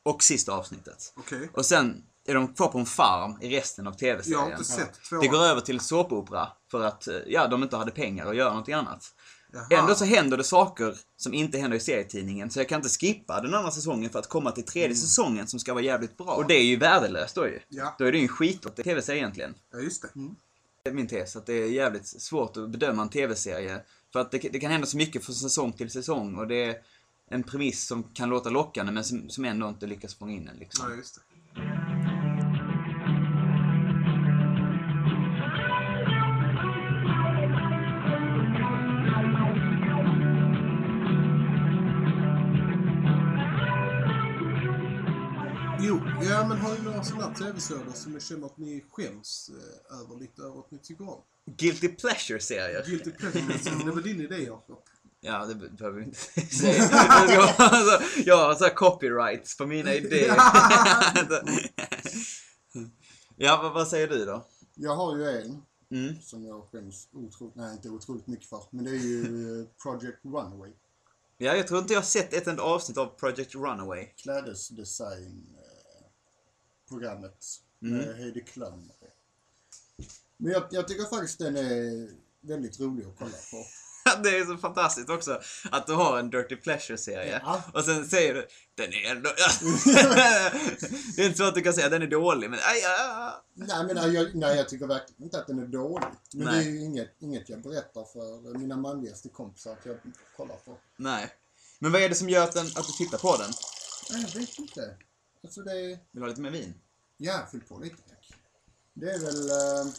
Och sista avsnittet. Okej. Och sen är de kvar på en farm i resten av Jag tv-serien. har inte sett två. Det går över till såpopera för att eh, ja, de inte hade pengar att göra någonting annat. Jaha. Ändå så händer det saker som inte händer i serietidningen, så jag kan inte skippa den andra säsongen för att komma till tredje säsongen som ska vara jävligt bra. Och det är ju värdelöst då ju. Ja. Då är det ju en skitbra tv-serie egentligen. Ja, just det. Det är min tes, att det är jävligt svårt att bedöma en tv-serie. För att det, det kan hända så mycket från säsong till säsong och det är en premiss som kan låta lockande men som, som ändå inte lyckas fånga in en liksom. Ja, just det. Några sådana här tv-serier som ni känner att ni skäms eh, över lite över att ni tycker om? Guilty pleasure-serier. Guilty pleasure, det var din idé Jakob. Ja, det be- behöver vi inte säga. jag, har jag så här copyrights på mina idéer. ja, vad, vad säger du då? Jag har ju en Mm. som jag skäms otroligt, nej inte otroligt mycket för. Men det är ju eh, Project Runaway. Ja, jag tror inte jag har sett ett enda avsnitt av Project Runaway. Klädesdesign eh, programmet Mm. med Heidi Klum. Men jag, jag tycker faktiskt den är väldigt rolig att kolla på. Det är så fantastiskt också att du har en Dirty Pleasure-serie. Ja. Och sen säger du, den är ändå... det är inte så att du kan säga att den är dålig, men... Aj, aj. Nej, men nej, jag, nej, jag tycker verkligen inte att den är dålig. Men Nej. det är ju inget, inget jag berättar för mina manligaste kompisar att jag kollar på. Nej. Men vad är det som gör att, den, att du tittar på den? Jag vet inte. Alltså det är... Vill du ha lite mer vin? Ja, fyll på lite tack. Det är väl... Eh,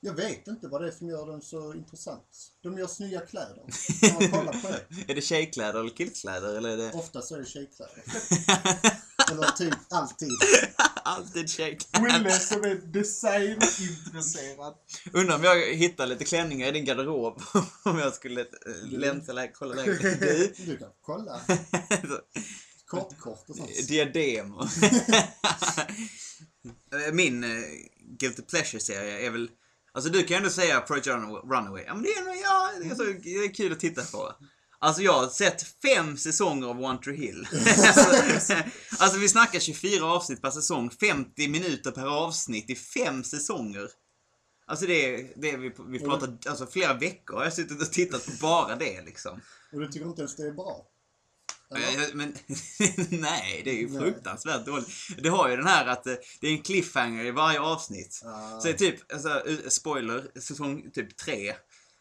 jag vet inte vad det är som gör den så intressant. De gör snygga kläder. Kan man på det? Är det tjejkläder eller killkläder, eller är det... Ofta så är det tjejkläder. Eller typ alltid. Alltid tjejkläder. Wille som är designintresserad. Undrar om jag hittar lite klänningar i din garderob om jag skulle äh, länsa lä- kolla läget. Du? Du kan kolla. Kortkort och sånt. Diadem och... Min eh, Guilty Pleasure-serie är väl... Alltså du kan ju ändå säga Project Run- Runaway. Ja men det är, ja, det är, så, det är kul att titta på. Alltså jag har sett fem säsonger av One Tree Hill. alltså, alltså vi snackar 24 avsnitt per säsong, 50 minuter per avsnitt i fem säsonger. Alltså det är, det är vi, vi pratar, alltså flera veckor har jag suttit och tittat på bara det liksom. Och du tycker inte ens det är bra? Eh, Men nej, det är ju fruktansvärt dåligt. Det har ju den här att eh, det är en cliffhanger i varje avsnitt. Ah. Så det är typ, alltså, eh, spoiler, säsong typ 3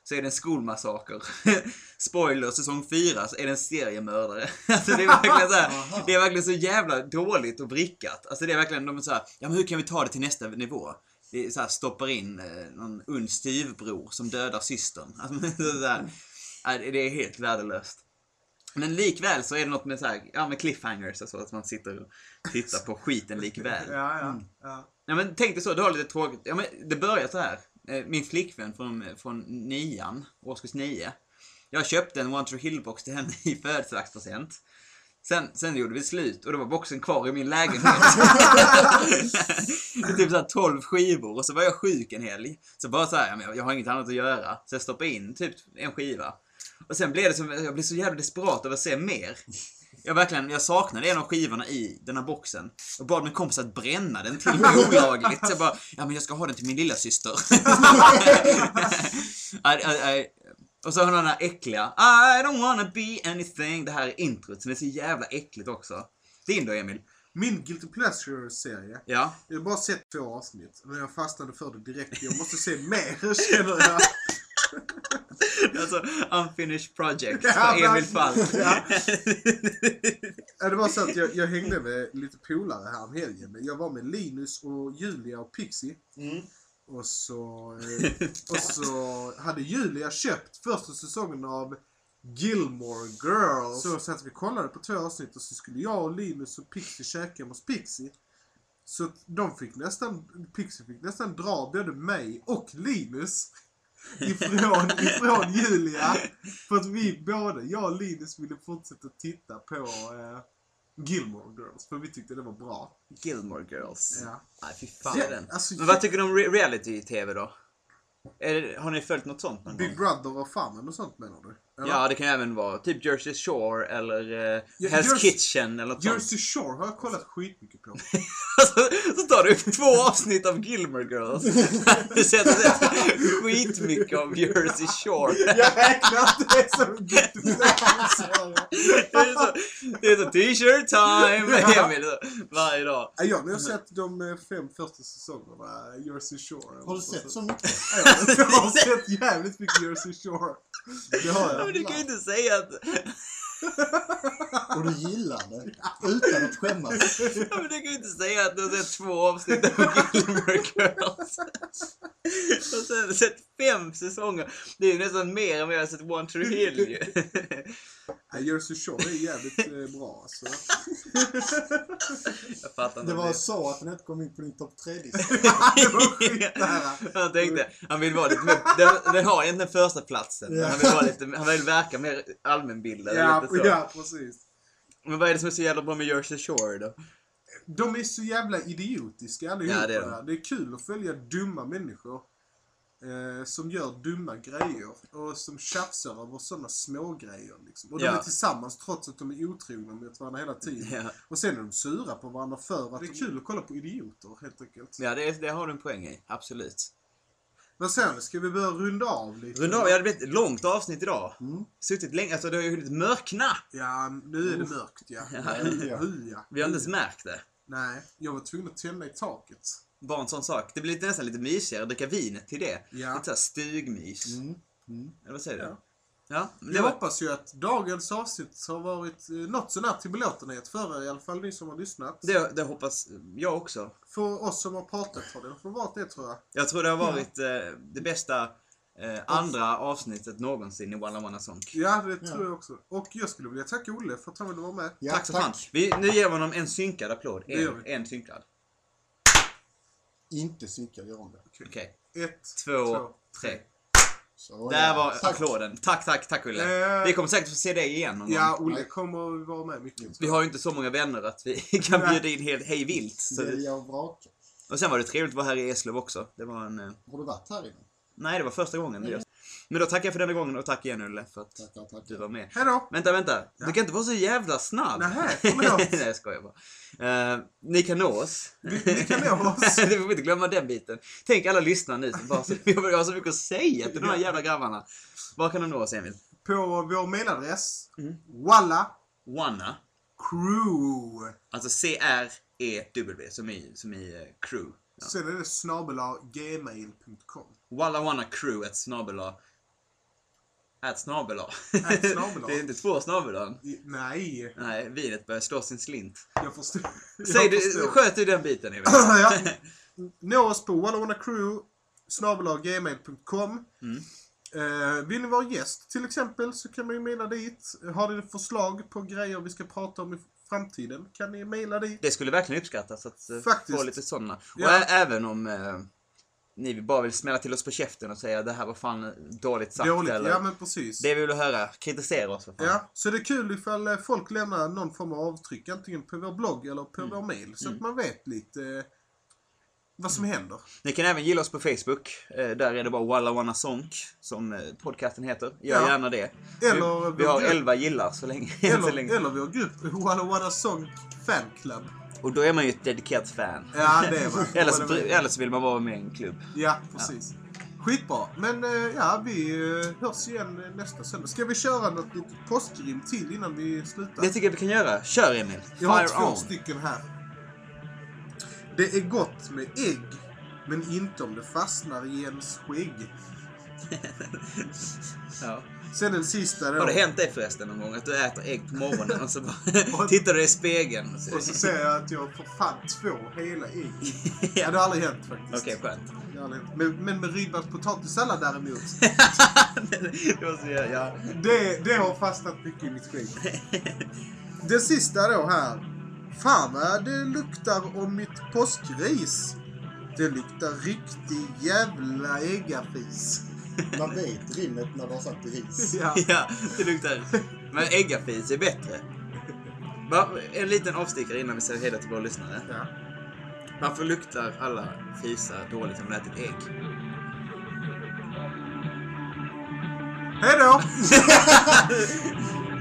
så är det en skolmassaker. Spoiler, säsong 4 så är det en seriemördare. Alltså det är verkligen så här, det är verkligen så jävla dåligt och vrickat. Alltså det är verkligen, de är så här, ja men hur kan vi ta det till nästa nivå? Det är så här, stoppar in någon ond styvbror som dödar systern. Alltså, det är helt värdelöst. Men likväl så är det något med så här, ja med cliffhangers och så, att man sitter och tittar på skiten likväl. Ja, ja, ja. Ja men tänk dig så, du har lite tråkigt. Ja men det börjar så här. Eh, Min flickvän från, från nian, årskurs nio. Jag köpte en One Tree Hill-box till henne i födelsedagspresent. Sen, sen gjorde vi slut och då var boxen kvar i min lägenhet. Det är typ såhär 12 skivor och så var jag sjuk en helg. Så bara såhär, jag har inget annat att göra. Så jag stoppade in typ en skiva. Och sen blev det som, jag blev så jävla desperat av att se mer. Jag verkligen, jag saknade en av skivorna i den här boxen. Och bad min kompis att bränna den till mig olagligt. Så jag bara, ja men jag ska ha den till min lilla syster. Aj, aj, aj. Och så har den här äckliga I don't wanna be anything. Det här är introt som är så jävla äckligt också. Din då Emil? Min Guilty Pleasure-serie. Ja? Jag har bara sett två avsnitt. Men jag fastnade för det direkt. Jag måste se mer känner jag. Alltså, unfinished project Ja, för Emil. Falk. Ja. Ja, Det var så att jag, jag hängde med lite polare här om helgen. Jag var med Linus och Julia och Pixie. Och så, eh, och så hade Julia köpt första säsongen av Gilmore Girls. Så satt vi och kollade på två avsnitt och så skulle jag och Linus och Pixie käka hos Pixie. Så att de fick nästan, Pixie fick nästan dra både mig och Linus ifrån, ifrån Julia. För att vi båda, jag och Linus ville fortsätta titta på eh, Gilmore Girls. För vi tyckte det var bra. Gilmore Girls. Ja. Nej, fy fan Ja, den. alltså, Men vad tycker du om re- reality-tv då? Är har ni följt något sånt någon Big gång? Brother och Farmen och sånt menar du? Eller? Ja, det kan även vara typ Jersey Shore eller uh, Ja, Hell's Jersey- Kitchen eller något. Jersey Shore har jag kollat skitmycket på. så, så tar du två avsnitt av Gilmore Girls. du ser att det är skitmycket av Jersey Shore. Jag räknar inte det som det är så, t-shirt time, Emil, varje dag. Ja, Jag har sett de eh, fem första säsongerna Jersey Shore. Har du sett så mycket? Ja, jag har sett jävligt mycket Jersey Shore. Det har men jag. du kan ju inte säga att... Och du gillar det? Utan att skämmas? Ja, men du kan ju inte säga att du har sett två avsnitt av Gilmore Girls. Och sen har du sett fem säsonger. Det är ju nästan mer än vad jag har sett One Tree Hill ju. Ja, Jersey Shore är jävligt eh, bra alltså. Jag fattar inte. Det var det. så att den inte kom in på din topp 3-lista. Det var skitnära. Han tänkte, han vill vara lite mer, den, den har egentligen första platsen. men Han vill, vara lite, han vill verka mer allmänbildad. Ja, lite så. ja, precis. Men vad är det som är så jävla bra med Jersey Shore då? De är så jävla idiotiska allihopa. Ja, det är de. det är kul att följa dumma människor. Eh, som gör dumma grejer. Och som tjafsar över sådana små grejer liksom. Och de Ja. är tillsammans trots att de är otrogna mot varandra hela tiden. Ja, Och sen är de sura på varandra för att det är kul att kolla på idioter helt enkelt. ja det, det har du en poäng i. Absolut. Vad säger ni? Ska vi börja runda av lite? Runda av, ja, det blir ett långt avsnitt idag. Mm. Suttit länge, alltså det har ju hunnit mörkna. Ja, nu är det mörkt ja. Ja. Ja. Hu, ja. Vi har inte ens märkt det. Nej, jag var tvungen att tända i taket. Bara en sån sak. Det blir lite, nästan lite mysigare att dricka vinet till det. Ja. Lite såhär stugmys. Mm. Mm. Eller vad säger du? Ja. Ja, Jag var... hoppas ju att dagens avsnitt har varit eh, något sånär till belåtenhet för er, i alla fall ni som har lyssnat. Det, det hoppas jag också. För oss som har pratat har det varit det tror jag. Jag tror det har varit eh, det bästa eh, andra avsnittet någonsin i Walla Wanna Song. Ja, det Ja. tror jag också. Och jag skulle vilja tacka Olle för att han ville vara med. Ja, tack så fan. Vi, nu ger vi honom en synkad applåd. En, en synkad. Inte synkad, gör om det. Okej. Ett, Två, tre. Så, Där ja. var Tack. applåden. Tack, tack, tack Ulle. Eh, Vi kommer säkert få se dig igen någon Ja, gång. Olle kommer att vara med mycket. Vi har ju inte så många vänner att vi kan Nej. bjuda in helt hej vilt. Så det, Välja och vraka. och sen var det trevligt att vara här i Eslöv också. Det var en... Eh, Har du varit här innan? nej, det var första gången. det. Men då tackar jag för denna gången och tack igen Ulle för att Tackar, tackar. du var med. Hejdå! Vänta, vänta. Ja. Du kan inte vara så jävla snabb. Nähä, förlåt. Nej, jag skojar bara. Eh, ni kan nå oss. Vi, vi kan nå oss. du får inte glömma den biten. Tänk alla lyssnare nu som bara, vi har så mycket att säga till de här jävla grabbarna. Var kan de nå oss Emil? På vår mailadress. Mm. Walla Wanna. crew. Alltså C-R-E-W som i, som i eh, crew. Ja. Sen är det snabela gmail.com. Walla Wanna crew ett snabela. Ett snabela. Ett snabel-a. det är inte två snabelan. I- Nej, Nej, vinet börjar slå sin slint. jag förstår. Säg jag du, förstår. sköt du den biten Emil. ja. Nå oss på wallawannacrew gmail.com Mm. eh, Vill ni vara gäst till exempel så kan man ju mejla dit. Har ni förslag på grejer vi ska prata om i framtiden kan ni mejla dit. Det skulle verkligen uppskattas att eh, Faktiskt. få lite sådana. Och Ja. även om eh, ni bara vill smälla till oss på käften och säga det här var fan dåligt sagt. Dåligt, eller, ja men precis. Det vi vill höra. Kritisera oss för fan. Ja, så det är kul ifall eh, folk lämnar någon form av avtryck antingen på vår blogg eller på Mm. vår mail så att man vet lite eh, vad som händer. Ni kan även gilla oss på Facebook. Eh, där är det bara Walla Wanna Sonk, som podcasten heter. Gör Ja. gärna det. Eller vi, vi har grupp. 11 gillar så länge. än så Eller, länge. eller vår grupp, Walla Walla Song Fan Club. Och då är man ju ett dedikerat fan. Ja, det är man. Eller så, eller så vill man vara med i en klubb. Ja, precis. Skitbra. Men eh, ja, vi eh, hörs igen nästa söndag. Ska vi köra något litet påskrim till innan vi slutar? Det tycker jag vi kan göra. Kör Emil. Jag har Fire två on. stycken här. Det är gott med ägg, men inte om det fastnar i ens skägg. Ja. Sen den sista då. Har det hänt dig förresten någon gång att du äter ägg på morgonen och så bara tittar du i spegeln? Och så... Och så ser jag att jag får fan två hela ägg. Ja, det har aldrig hänt faktiskt. Okej, skönt. Aldrig hänt. Men, men med ribbat potatissallad däremot. det ja. Det, det har fastnat mycket i mitt skägg. Det sista då här. Fan vad det luktar om mitt påskris. Det luktar riktig jävla äggafis. Man vet rimmet när du har sagt ris. Ja. ja, det luktar... Men äggafis är bättre. Va? En liten avstickare innan vi säger hej till våra lyssnare. ja. Varför luktar alla fisar dåligt om de ätit ägg? Hej då!